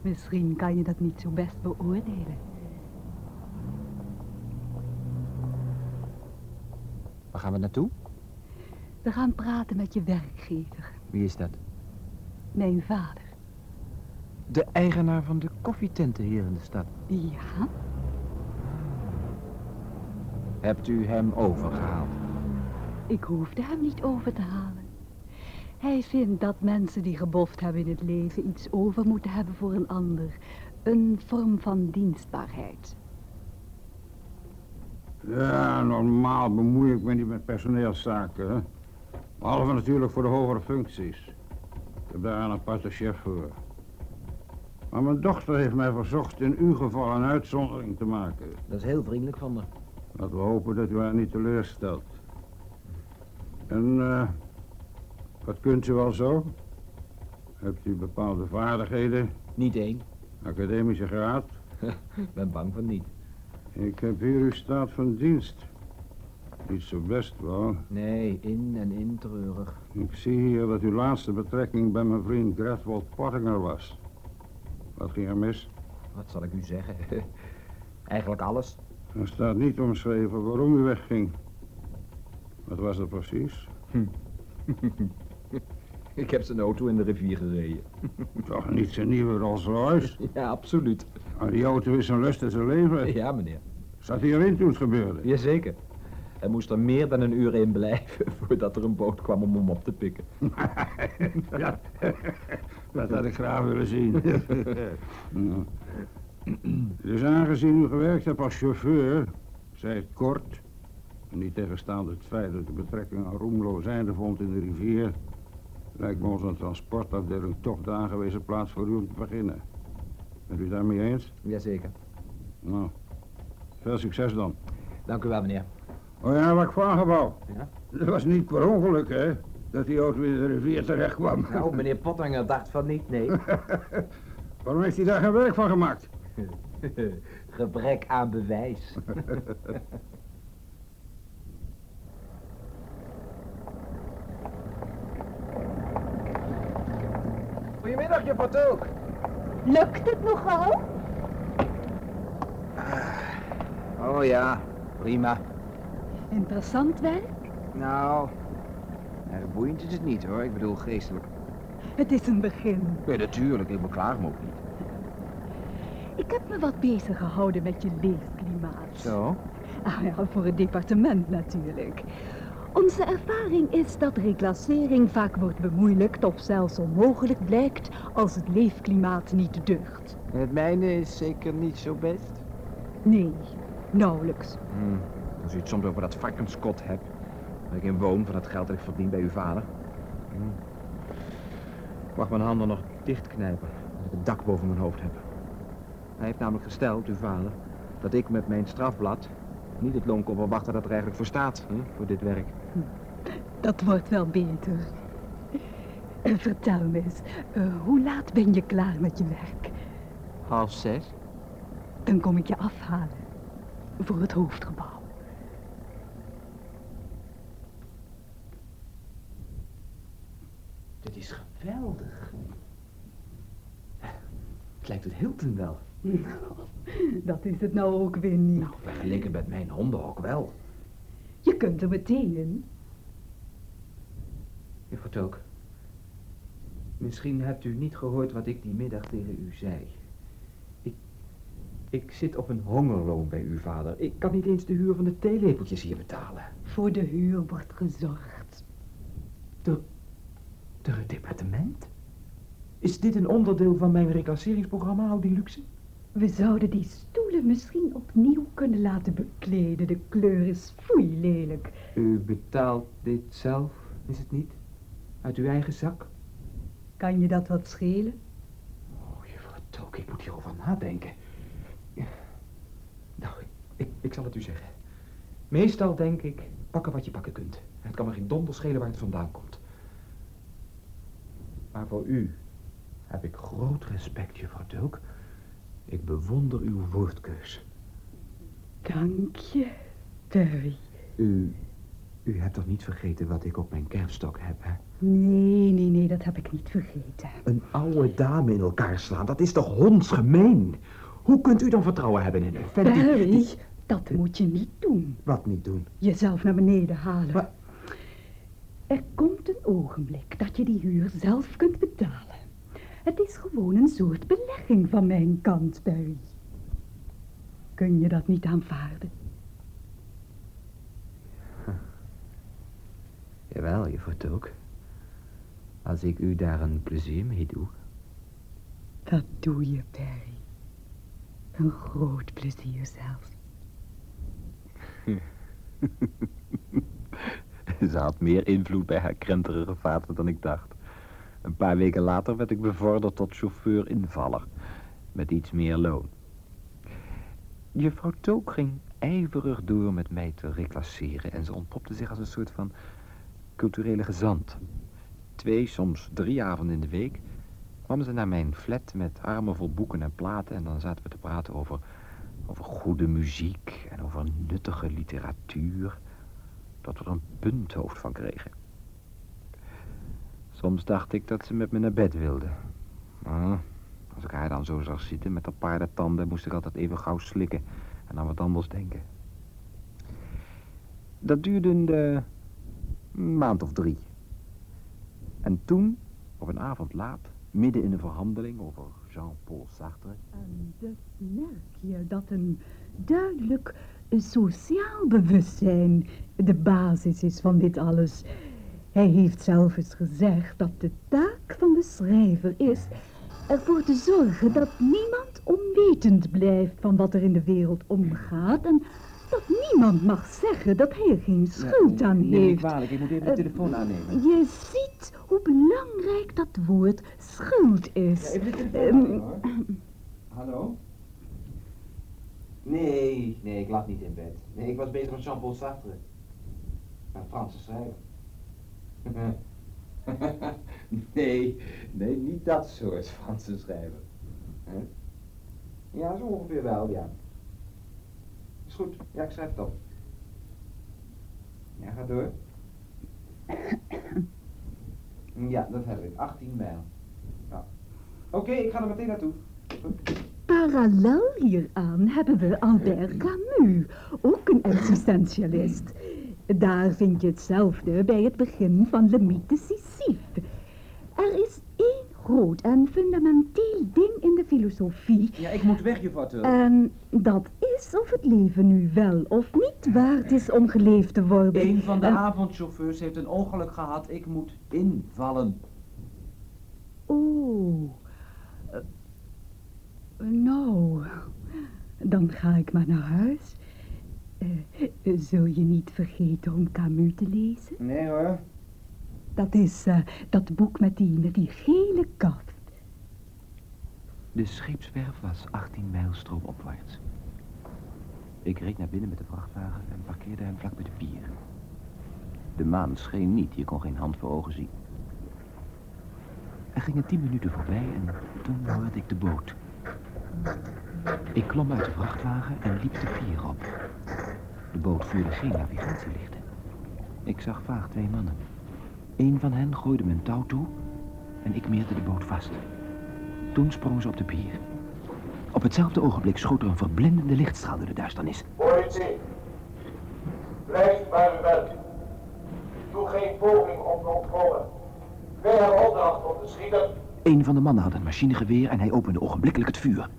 Misschien kan je dat niet zo best beoordelen. Waar gaan we naartoe? We gaan praten met je werkgever, Wie is dat? mijn vader. De eigenaar van de koffietenten hier in de stad. Ja, Hebt u hem overgehaald? ik hoefde hem niet over te halen. Hij vindt dat mensen die geboft hebben in het leven iets over moeten hebben voor een ander. Een vorm van dienstbaarheid. Ja, normaal bemoei ik me niet met personeelszaken. Hè? Behalve natuurlijk voor de hogere functies. Ik heb daar een aparte chef voor. Maar mijn dochter heeft mij verzocht in uw geval een uitzondering te maken. Dat is heel vriendelijk van me. Laten we hopen dat u haar niet teleurstelt. En eh, wat kunt u al zo? Hebt u bepaalde vaardigheden? Niet één. Academische graad? Ik ben bang van niet. Ik heb hier uw staat van dienst. Niet zo best wel. Nee, in en in treurig. Ik zie hier dat uw laatste betrekking bij mijn vriend Gretwold Pottinger was. Wat ging er mis? Wat zal ik u zeggen? Eigenlijk alles. Er staat niet omschreven waarom u wegging. Wat was dat precies? ik heb zijn auto in de rivier gereden. Toch niet zijn nieuwe Rolls Royce? Ja, absoluut. Maar die auto is zijn lust en zijn leven. Ja, meneer. Zat hij erin toen het gebeurde? Jazeker. Hij moest er meer dan een uur in blijven voordat er een boot kwam om hem op te pikken. ja, dat had ik graag willen zien. Dus aangezien u gewerkt hebt als chauffeur, zei het kort, en niet tegenstaande het feit dat de betrekking een roemloos einde vond in de rivier, lijkt me onze transportafdeling toch de aangewezen plaats voor u om te beginnen. Bent u daarmee eens? Jazeker. Nou, veel succes dan. Dank u wel, meneer. Oh ja, wat ik vragen wou. Ja? Dat was niet per ongeluk, hè? Dat die auto in de rivier terecht kwam. Nou, meneer Pottinger dacht van niet, nee. Waarom heeft hij daar geen werk van gemaakt? Gebrek aan bewijs. Goedemiddag, je Tulk. Lukt het nogal? Oh ja, prima. Interessant werk? Nou, erg boeiend is het niet hoor. Ik bedoel geestelijk. Het is een begin. Ja, natuurlijk. Ik beklaag me ook niet. Ik heb me wat bezig gehouden met je leefklimaat. Zo? Ah ja, voor het departement natuurlijk. Onze ervaring is dat reclassering vaak wordt bemoeilijkt of zelfs onmogelijk blijkt als het leefklimaat niet deugt. Het mijne is zeker niet zo best. Nee, nauwelijks. Hmm. Als u het soms over dat varkenskot hebt, waar ik in woon, van het geld dat ik verdien bij uw vader. Hmm. Ik mag mijn handen nog dichtknijpen, als ik het dak boven mijn hoofd heb. Hij heeft namelijk gesteld, uw vader, dat ik met mijn strafblad niet het loon kon verwachten dat er eigenlijk voor staat, hè, voor dit werk. Dat wordt wel beter. Vertel me eens, eh, hoe laat ben je klaar met je werk? Half zes? Dan kom ik je afhalen. Voor het hoofdgebouw. Dit is geweldig. Het lijkt het Hilton wel. Dat is het nou ook weer niet. Nou, vergeleken met mijn hondenhok wel. Je kunt er meteen in. Juffrouw Took, misschien hebt u niet gehoord wat ik die middag tegen u zei. Ik, ik zit op een hongerloon bij uw vader. Ik kan niet eens de huur van de theelepeltjes hier betalen. Voor de huur wordt gezorgd. Door, door het departement? Is dit een onderdeel van mijn reclasseringsprogramma, al die luxe? We zouden die stoelen misschien opnieuw kunnen laten bekleden. De kleur is foei lelijk. U betaalt dit zelf, is het niet? Uit uw eigen zak? Kan je dat wat schelen? Oh, juffrouw Took, ik moet hierover nadenken. Nou, ik, ik zal het u zeggen. Meestal denk ik, pakken wat je pakken kunt. Het kan me geen donder schelen waar het vandaan komt. Maar voor u heb ik groot respect, juffrouw Tulk. Ik bewonder uw woordkeus. Dank je, Perry. U, u hebt toch niet vergeten wat ik op mijn kerfstok heb, hè? Nee, nee, nee, dat heb ik niet vergeten. Een oude dame in elkaar slaan, dat is toch hondsgemeen? Hoe kunt u dan vertrouwen hebben in een vent die- dat moet je niet doen. Wat niet doen? Jezelf naar beneden halen. Er komt een ogenblik dat je die huur zelf kunt betalen. Het is gewoon een soort belegging van mijn kant, Perry. Kun je dat niet aanvaarden? Jawel, juffrouw Tulk. Als ik u daar een plezier mee doe. Dat doe je, Perry. Een groot plezier zelfs. Ze had meer invloed bij haar krenterige vader dan ik dacht. Een paar weken later werd ik bevorderd tot chauffeur-invaller. Met iets meer loon. Juffrouw Took ging ijverig door met mij te reclasseren... en ze ontpopte zich als een soort van culturele gezant. Twee, soms drie avonden in de week kwam ze naar mijn flat met armen vol boeken en platen... en dan zaten we te praten over, over goede muziek en over nuttige literatuur... dat we er een punthoofd van kregen. Soms dacht ik dat ze met me naar bed wilde. Maar als ik haar dan zo zag zitten met haar paardentanden... moest ik altijd even gauw slikken en aan wat anders denken. Dat duurde een eh, maand of drie. En toen, op een avond laat, midden in een verhandeling over Jean-Paul Sartre... En dus merk je dat een duidelijk sociaal bewustzijn de basis is van dit alles. Hij heeft zelf eens gezegd dat de taak van de schrijver is ervoor te zorgen dat niemand onwetend blijft van wat er in de wereld omgaat en dat niemand mag zeggen dat hij er geen schuld aan neem me niet heeft. kwalijk, ik moet even de Eh, telefoon aannemen. Je ziet hoe belangrijk dat woord schuld is. Ja, even de telefoon Ehm, hoor. Hallo? Nee, nee, ik lag niet in bed. Nee, ik was bezig met Jean-Paul Sartre. Een Franse schrijver. nee, nee, niet dat soort Franse schrijver. Hè? Ja, zo ongeveer wel, ja. Is goed, ja, ik schrijf het op. Ja, ga door. Ja, dat heb ik. 18 mijl. Nou. Oké, ik ga er meteen naartoe. Parallel hieraan hebben we Albert Camus, ook een existentialist. Daar vind je hetzelfde bij het begin van Le Mythe de Sisyphe. Er is één groot en fundamenteel ding in de filosofie. Ja, ik moet weg, juffrouw. En dat is of het leven nu wel of niet waard is om geleefd te worden. Een van de En- avondchauffeurs heeft een ongeluk gehad. Ik moet invallen. Oh. Eh, nou, dan ga ik maar naar huis. Eh, zul je niet vergeten om Camus te lezen? Nee hoor. Dat is eh, dat boek met die, met die gele kaft. De scheepswerf was 18 mijl stroomopwaarts. Ik reed naar binnen met de vrachtwagen en parkeerde hem vlak bij de pier. De maan scheen niet, je kon geen hand voor ogen zien. Er gingen tien minuten voorbij en toen hoorde ik de boot. Ik klom uit de vrachtwagen en liep de pier op. De boot voerde geen navigatielichten. Ik zag vaag twee mannen. Eén van hen gooide een touw toe en ik meerde de boot vast. Toen sprongen ze op de pier. Op hetzelfde ogenblik schoot er een verblindende lichtstraal door de duisternis. Politie, blijf bij uw werk. Doe geen poging om te ontkomen. Wij hebben opdracht om te schieten. Een van de mannen had een machinegeweer en hij opende ogenblikkelijk het vuur.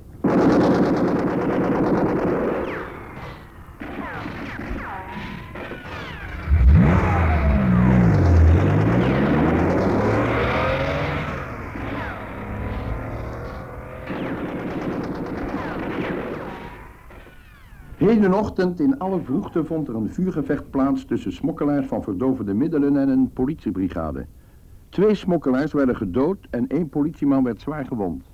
Hedenochtend in alle vroegte vond er een vuurgevecht plaats tussen smokkelaars van verdovende middelen en een politiebrigade. Twee smokkelaars werden gedood en één politieman werd zwaar gewond.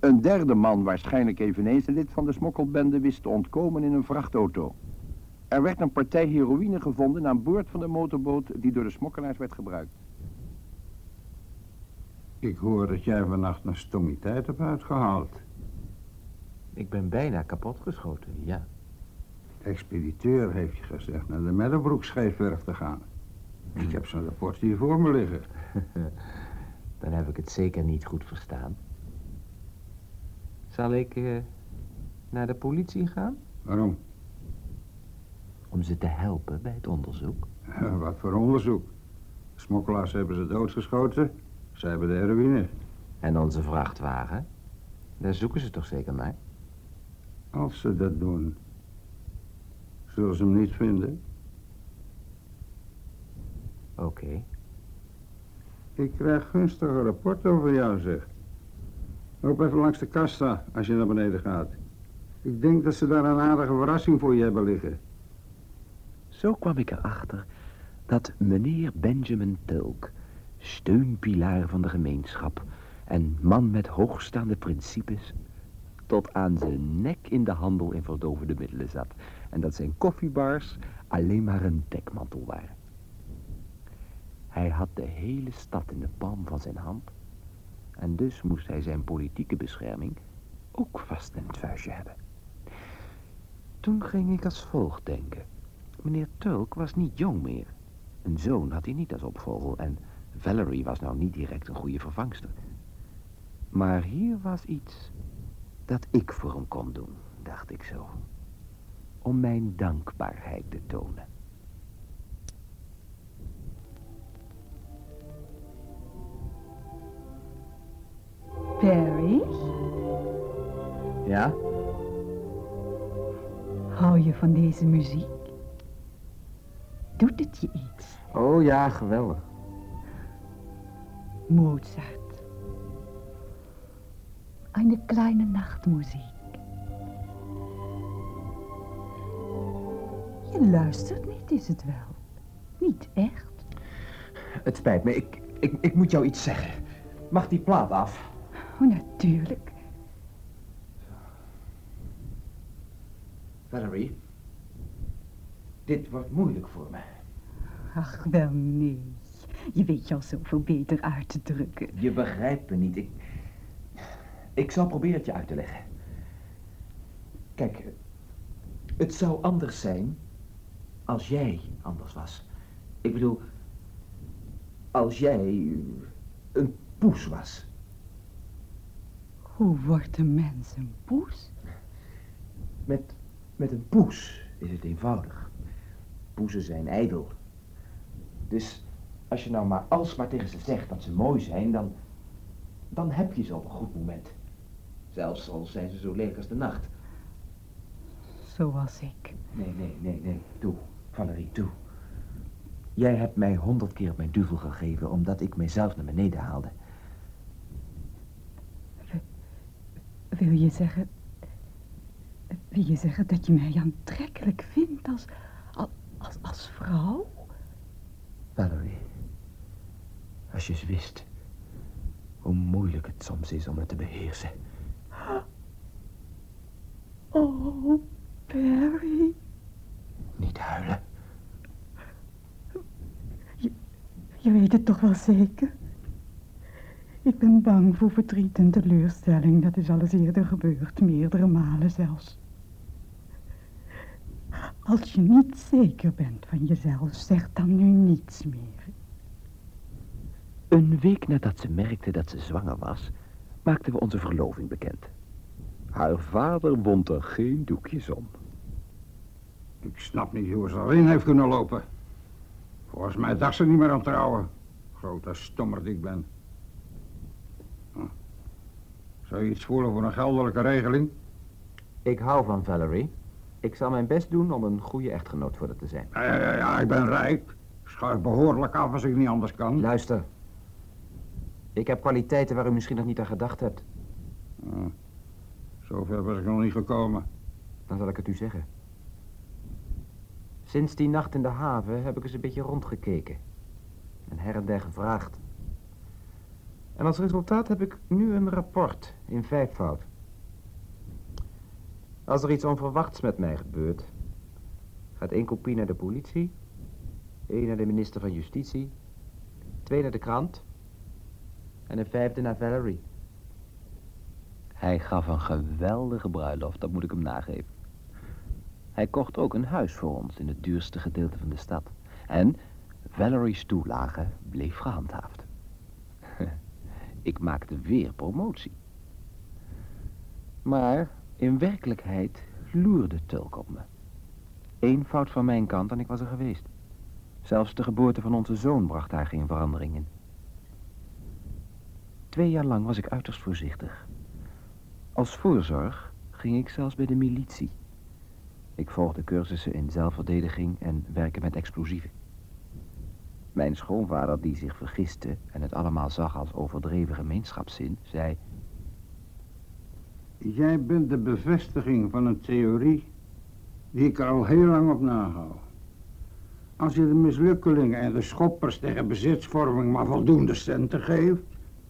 Een derde man, waarschijnlijk eveneens een lid van de smokkelbende, wist te ontkomen in een vrachtauto. Er werd een partij heroïne gevonden aan boord van de motorboot die door de smokkelaars werd gebruikt. Ik hoor dat jij vannacht een stommiteit hebt uitgehaald. Ik ben bijna kapotgeschoten, ja. Expediteur heeft je gezegd naar de Meadowbrook scheepwerf te gaan. Ik heb zijn rapport hier voor me liggen. Dan heb ik het zeker niet goed verstaan. Zal ik eh, naar de politie gaan? Waarom? Om ze te helpen bij het onderzoek. Wat voor onderzoek? Smokkelaars hebben ze doodgeschoten. Zij hebben de heroïne. En onze vrachtwagen? Daar zoeken ze toch zeker naar? Als ze dat doen, zullen ze hem niet vinden. Oké. Ik krijg gunstige rapporten over jou, zeg. Loop even langs de kassa als je naar beneden gaat. Ik denk dat ze daar een aardige verrassing voor je hebben liggen. Zo kwam ik erachter dat meneer Benjamin Tulk, steunpilaar van de gemeenschap en man met hoogstaande principes, tot aan zijn nek in de handel in verdovende middelen zat en dat zijn koffiebars alleen maar een dekmantel waren. Hij had de hele stad in de palm van zijn hand en dus moest hij zijn politieke bescherming ook vast in het vuistje hebben. Toen ging ik als volgt denken. Meneer Tulk was niet jong meer. Een zoon had hij niet als opvolger en Valerie was nou niet direct een goede vervangster. Maar hier was iets dat ik voor hem kon doen, dacht ik zo. Om mijn dankbaarheid te tonen. Barry, Ja? hou je van deze muziek? Doet het je iets? Oh ja, geweldig. Mozart. Eine kleine Nachtmuziek. Je luistert niet, is het wel? Niet echt? Het spijt me, ik, ik, ik moet jou iets zeggen. Mag die plaat af? Oh, natuurlijk. Valerie, dit wordt moeilijk voor me. Ach, wel nee. Je weet je al zoveel beter uit te drukken. Je begrijpt me niet. Ik, ik zal proberen het je uit te leggen. Kijk, het zou anders zijn als jij anders was. Ik bedoel, als jij een poes was. Hoe wordt een mens een poes? Met, met een poes is het eenvoudig. Poezen zijn ijdel. Dus als je nou maar alsmaar tegen ze zegt dat ze mooi zijn, dan, dan heb je ze op een goed moment. Zelfs al zijn ze zo lelijk als de nacht. Zoals ik. Nee, nee, nee, nee. Toe, Valerie, toe. Jij hebt mij honderd keer op mijn duvel gegeven omdat ik mijzelf naar beneden haalde. Wil je zeggen... Wil je zeggen dat je mij aantrekkelijk vindt als... als, als vrouw? Valerie, als je eens wist hoe moeilijk het soms is om het te beheersen. Oh, Barry. Niet huilen. Je, je weet het toch wel zeker? Ik ben bang voor verdriet en teleurstelling. Dat is alles eerder gebeurd, meerdere malen zelfs. Als je niet zeker bent van jezelf, zeg dan nu niets meer. Een week nadat ze merkte dat ze zwanger was, maakten we onze verloving bekend. Haar vader wond er geen doekjes om. Ik snap niet hoe ze erin heeft kunnen lopen. Volgens mij dacht ze niet meer aan trouwen. Grote stommer die ik ben. Hm. Zou je iets voelen voor een geldelijke regeling? Ik hou van Valerie. Ik zal mijn best doen om een goede echtgenoot voor haar te zijn. Ja, ja, ja, ik ben rijk. Schuif behoorlijk af als ik niet anders kan. Luister. Ik heb kwaliteiten waar u misschien nog niet aan gedacht hebt. Hm. Zover was ik nog niet gekomen. Dan zal ik het u zeggen. Sinds die nacht in de haven heb ik eens een beetje rondgekeken. En her en der gevraagd. En als resultaat heb ik nu een rapport in vijfvoud. Als er iets onverwachts met mij gebeurt, gaat één kopie naar de politie, één naar de minister van Justitie, twee naar de krant En een vijfde naar Valerie. Hij gaf een geweldige bruiloft, dat moet ik hem nageven. Hij kocht ook een huis voor ons in het duurste gedeelte van de stad. En Valerie's toelage bleef gehandhaafd. ik maakte weer promotie. Maar in werkelijkheid loerde Tulk op me. Eén fout van mijn kant en ik was er geweest. Zelfs de geboorte van onze zoon bracht daar geen verandering in. Twee jaar lang was ik uiterst voorzichtig. Als voorzorg ging ik zelfs bij de militie. Ik volgde cursussen in zelfverdediging en werken met explosieven. Mijn schoonvader, die zich vergiste en het allemaal zag als overdreven gemeenschapszin, zei... Jij bent de bevestiging van een theorie die ik al heel lang op nahoud. Als je de mislukkelingen en de schoppers tegen bezitsvorming maar voldoende centen geeft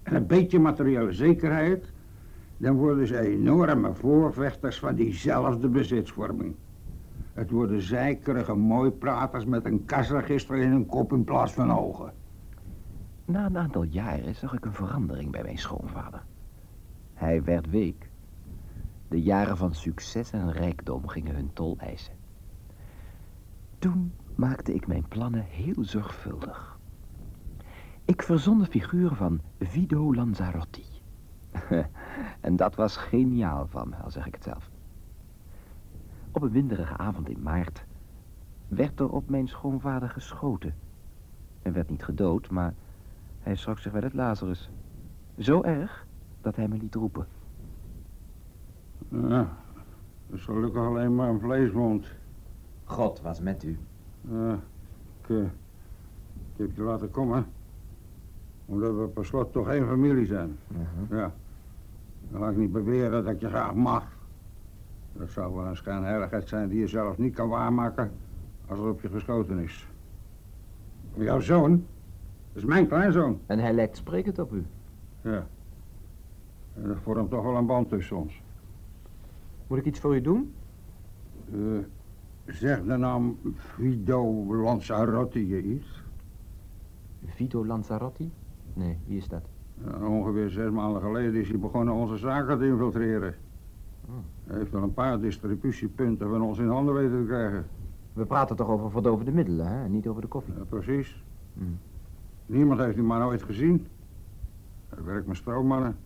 en een beetje materiële zekerheid, dan worden ze enorme voorvechters van diezelfde bezitsvorming. Het worden zeikerige mooipraters met een kasregister in hun kop in plaats van ogen. Na een aantal jaren zag ik een verandering bij mijn schoonvader. Hij werd week. De jaren van succes en rijkdom gingen hun tol eisen. Toen maakte ik mijn plannen heel zorgvuldig. Ik verzon de figuur van Vido Lanzarotti. en dat was geniaal van me, al zeg ik het zelf. Op een winderige avond in maart werd er op mijn schoonvader geschoten. Hij werd niet gedood, maar hij schrok zich wel het Lazarus. Zo erg dat hij me liet roepen. Ja, dat is gelukkig alleen maar een vleeswond. God was met u. Ja, ik, eh, ik heb je laten komen. Omdat we per slot toch één familie zijn. Ja. Dan ga ik niet beweren dat ik je graag mag. Dat zou wel een schijnheiligheid zijn die je zelf niet kan waarmaken als er op je geschoten is. Jouw zoon, dat is mijn kleinzoon. En hij lijkt sprekend op u. Ja. En er vormt toch wel een band tussen ons. Moet ik iets voor u doen? Eh, zeg de naam Vido Lanzarotti je iets? Vito Lanzarotti? Nee, wie is dat? Ongeveer zes maanden geleden is hij begonnen onze zaken te infiltreren. Hij heeft al een paar distributiepunten van ons in handen weten te krijgen. We praten toch over verdovende middelen, hè? Niet over de koffie. Ja, precies. Hmm. Niemand heeft die man ooit gezien. Hij werkt met stroommannen.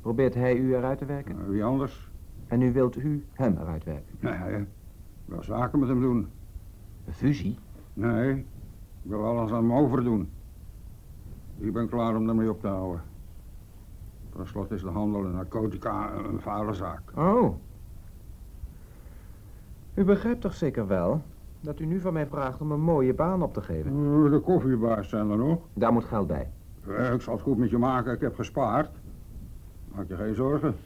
Probeert hij u eruit te werken? wie anders? En nu wilt u hem eruit werken? Nee, ik wil zaken met hem doen. Een fusie? Nee, ik wil alles aan hem overdoen. Ik ben klaar om ermee op te houden. Ten slotte is de handel in narcotica een vuile zaak. Oh. U begrijpt toch zeker wel dat u nu van mij vraagt om een mooie baan op te geven? Eh, De koffiebaars zijn er nog. Daar moet geld bij. Ja, ik zal het goed met je maken, ik heb gespaard. Maak je geen zorgen.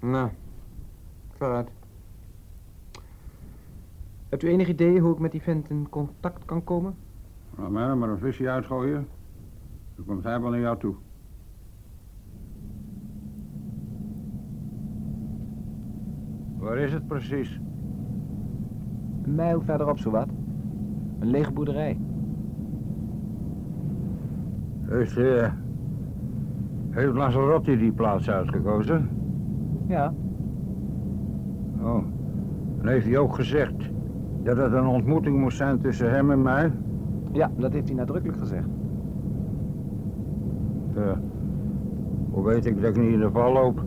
Nou, vooruit. Hebt u enig idee hoe ik met die vent in contact kan komen? Laat mij dan maar een visje uitgooien. Dan komt hij wel naar jou toe. Waar is het precies? Een mijl verderop, zowat. Een lege boerderij. Heeft, uh, heeft Lanzarotti die plaats uitgekozen? Ja. Oh. En heeft hij ook gezegd dat het een ontmoeting moest zijn tussen hem en mij? Ja, dat heeft hij nadrukkelijk gezegd. Ja. Hoe weet ik dat ik niet in de val loop?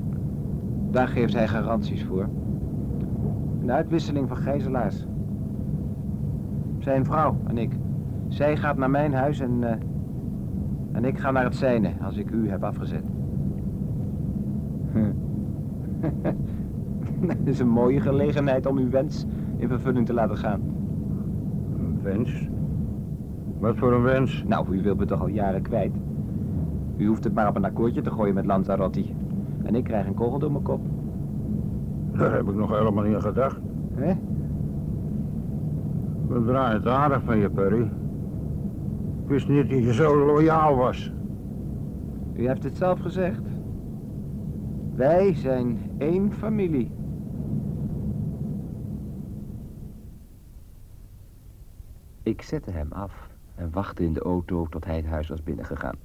Daar geeft hij garanties voor. Een uitwisseling van gijzelaars. Zijn vrouw en ik. Zij gaat naar mijn huis en... eh, en ik ga naar het zijne als ik u heb afgezet. Dat is een mooie gelegenheid om uw wens in vervulling te laten gaan. Een wens? Wat voor een wens? Nou, u wilt me toch al jaren kwijt. U hoeft het maar op een akkoordje te gooien met Lanzarotti. En ik krijg een kogel door mijn kop. Daar heb ik nog helemaal niet aan gedacht. Hè? We draaien het aardig van je, Perry. Ik wist niet dat je zo loyaal was. U heeft het zelf gezegd. Wij zijn één familie. Ik zette hem af en wachtte in de auto tot hij het huis was binnengegaan.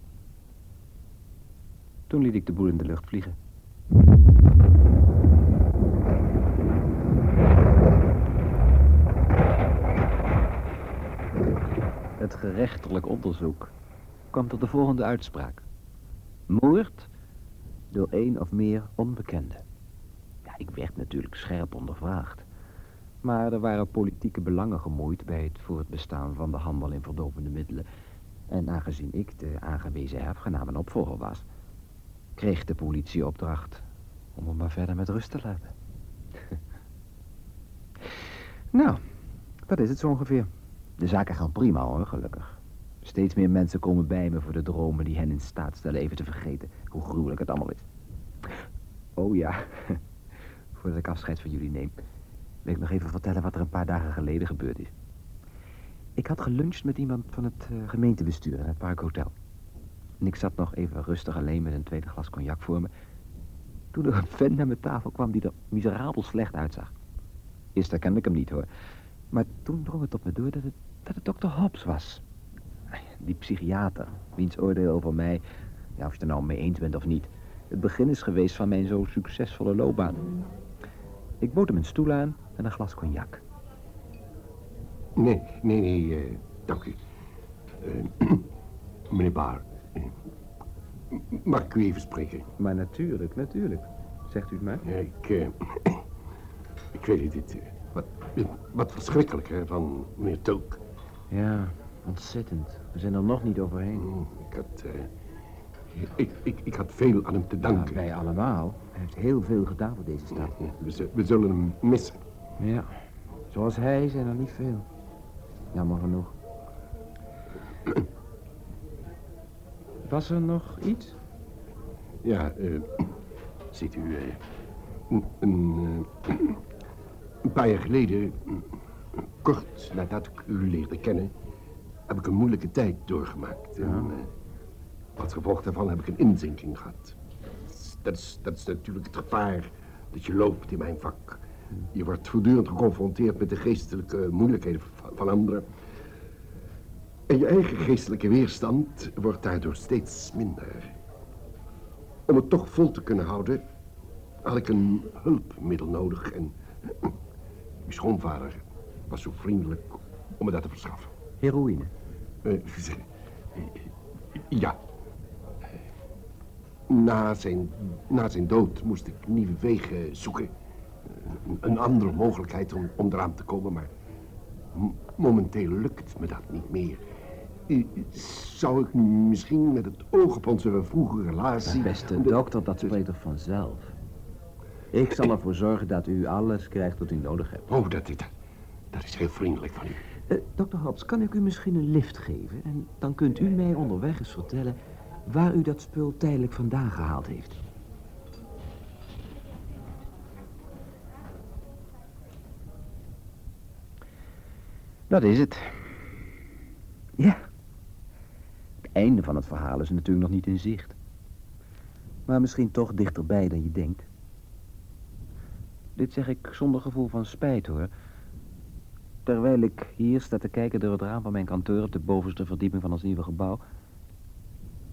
Toen liet ik de boel in de lucht vliegen. Het gerechtelijk onderzoek kwam tot de volgende uitspraak. Moord door één of meer onbekenden. Ja, ik werd natuurlijk scherp ondervraagd. Maar er waren politieke belangen gemoeid bij het voortbestaan van de handel in verdovende middelen. En aangezien ik de aangewezen erfgenaam en opvolger was, kreeg de politie opdracht om hem maar verder met rust te laten. nou, dat is het zo ongeveer. De zaken gaan prima hoor, gelukkig. Steeds meer mensen komen bij me voor de dromen die hen in staat stellen even te vergeten hoe gruwelijk het allemaal is. Oh ja, voordat ik afscheid van jullie neem, wil ik nog even vertellen wat er een paar dagen geleden gebeurd is. Ik had geluncht met iemand van het uh, gemeentebestuur in het Parkhotel. En ik zat nog even rustig alleen met een tweede glas cognac voor me. Toen er een vent naar mijn tafel kwam die er miserabel slecht uitzag. Eerst herkende ik hem niet hoor. Maar toen drong het op me door dat het, dat het dokter Hobbs was. Die psychiater, wiens oordeel over mij, ja, of je het er nou mee eens bent of niet, het begin is geweest van mijn zo succesvolle loopbaan. Ik bood hem een stoel aan en een glas cognac. Nee, nee, nee, uh, dank u. Uh, meneer Baar, uh, mag ik u even spreken? Maar natuurlijk, natuurlijk. Zegt u het maar. Ja, ik, ik weet het niet. Wat, wat verschrikkelijk, hè, van meneer Took. Ja, ontzettend. We zijn er nog niet overheen. Mm, ik had... Ik, ik, ik had veel aan hem te danken. Ja, wij allemaal. Hij heeft heel veel gedaan voor deze stad. We, we zullen hem missen. Ja, zoals hij zijn er niet veel. Jammer genoeg. Was er nog iets? Ja, uh, ziet u, uh, een, een, uh, een, paar jaar geleden, kort nadat ik u leerde kennen, heb ik een moeilijke tijd doorgemaakt. Ja. En, wat gevolg daarvan heb ik een inzinking gehad. Dat is, dat is natuurlijk het gevaar dat je loopt in mijn vak. Je wordt voortdurend geconfronteerd met de geestelijke moeilijkheden van anderen. En je eigen geestelijke weerstand wordt daardoor steeds minder. Om het toch vol te kunnen houden, had ik een hulpmiddel nodig. En mijn schoonvader was zo vriendelijk om me dat te verschaffen. Heroïne? Uh, ja. Na zijn, na zijn dood moest ik nieuwe wegen zoeken. Een, andere mogelijkheid om, om eraan te komen, maar momenteel lukt me dat niet meer. Zou ik misschien met het oog op onze vroege relatie... Beste dokter, dat spreekt toch vanzelf. Ik zal ervoor zorgen dat u alles krijgt wat u nodig hebt. Oh, dat, dat, dat is heel vriendelijk van u. Uh, dokter Hobbs, kan ik u misschien een lift geven? En dan kunt u mij onderweg eens vertellen waar u dat spul tijdelijk vandaan gehaald heeft. Dat is het. Ja. Het einde van het verhaal is natuurlijk nog niet in zicht. Maar misschien toch dichterbij dan je denkt. Dit zeg ik zonder gevoel van spijt, hoor. Terwijl ik hier sta te kijken door het raam van mijn kantoor op de bovenste verdieping van ons nieuwe gebouw,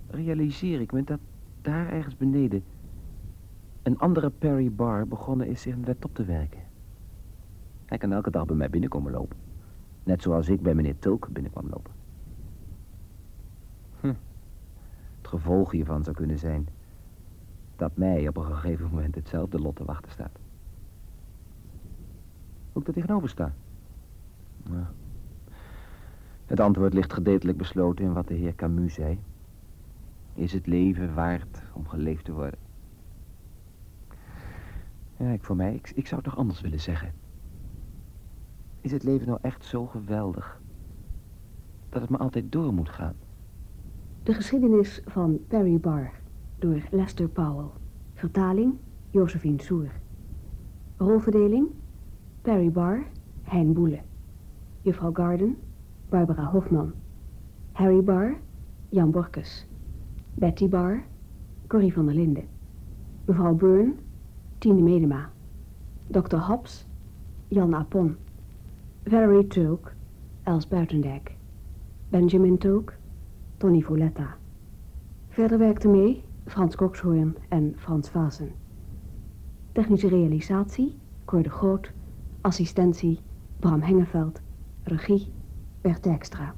realiseer ik me dat daar ergens beneden een andere Perry Bar begonnen is zich net op te werken. Hij kan elke dag bij mij binnenkomen lopen. Net zoals ik bij meneer Tulk binnenkwam lopen. Hm. Het gevolg hiervan zou kunnen zijn dat mij op een gegeven moment hetzelfde lot te wachten staat. Ik er tegenover sta? Het antwoord ligt gedeeltelijk besloten in wat de heer Camus zei. Is het leven waard om geleefd te worden? Ja, ik voor mij, ik, ik zou het toch anders willen zeggen. Is het leven nou echt zo geweldig dat het maar altijd door moet gaan? De geschiedenis van Perry Barr door Lester Powell. Vertaling Josephine Soer. Rolverdeling Perry Barr, Hein Boele. Juffrouw Garden, Barbara Hofman. Harry Barr, Jan Borkes. Betty Barr, Corrie van der Linden. Mevrouw Byrne, Tine Medema. Dr. Hobbs, Jan Apon. Valerie Took, Els Buitendijk. Benjamin Took, Tony Voletta. Verder werkte mee Frans Kokshoorn en Frans Vazen. Technische realisatie, Cor de Groot. Assistentie, Bram Hengeveld. Regie, Bert Dijkstra.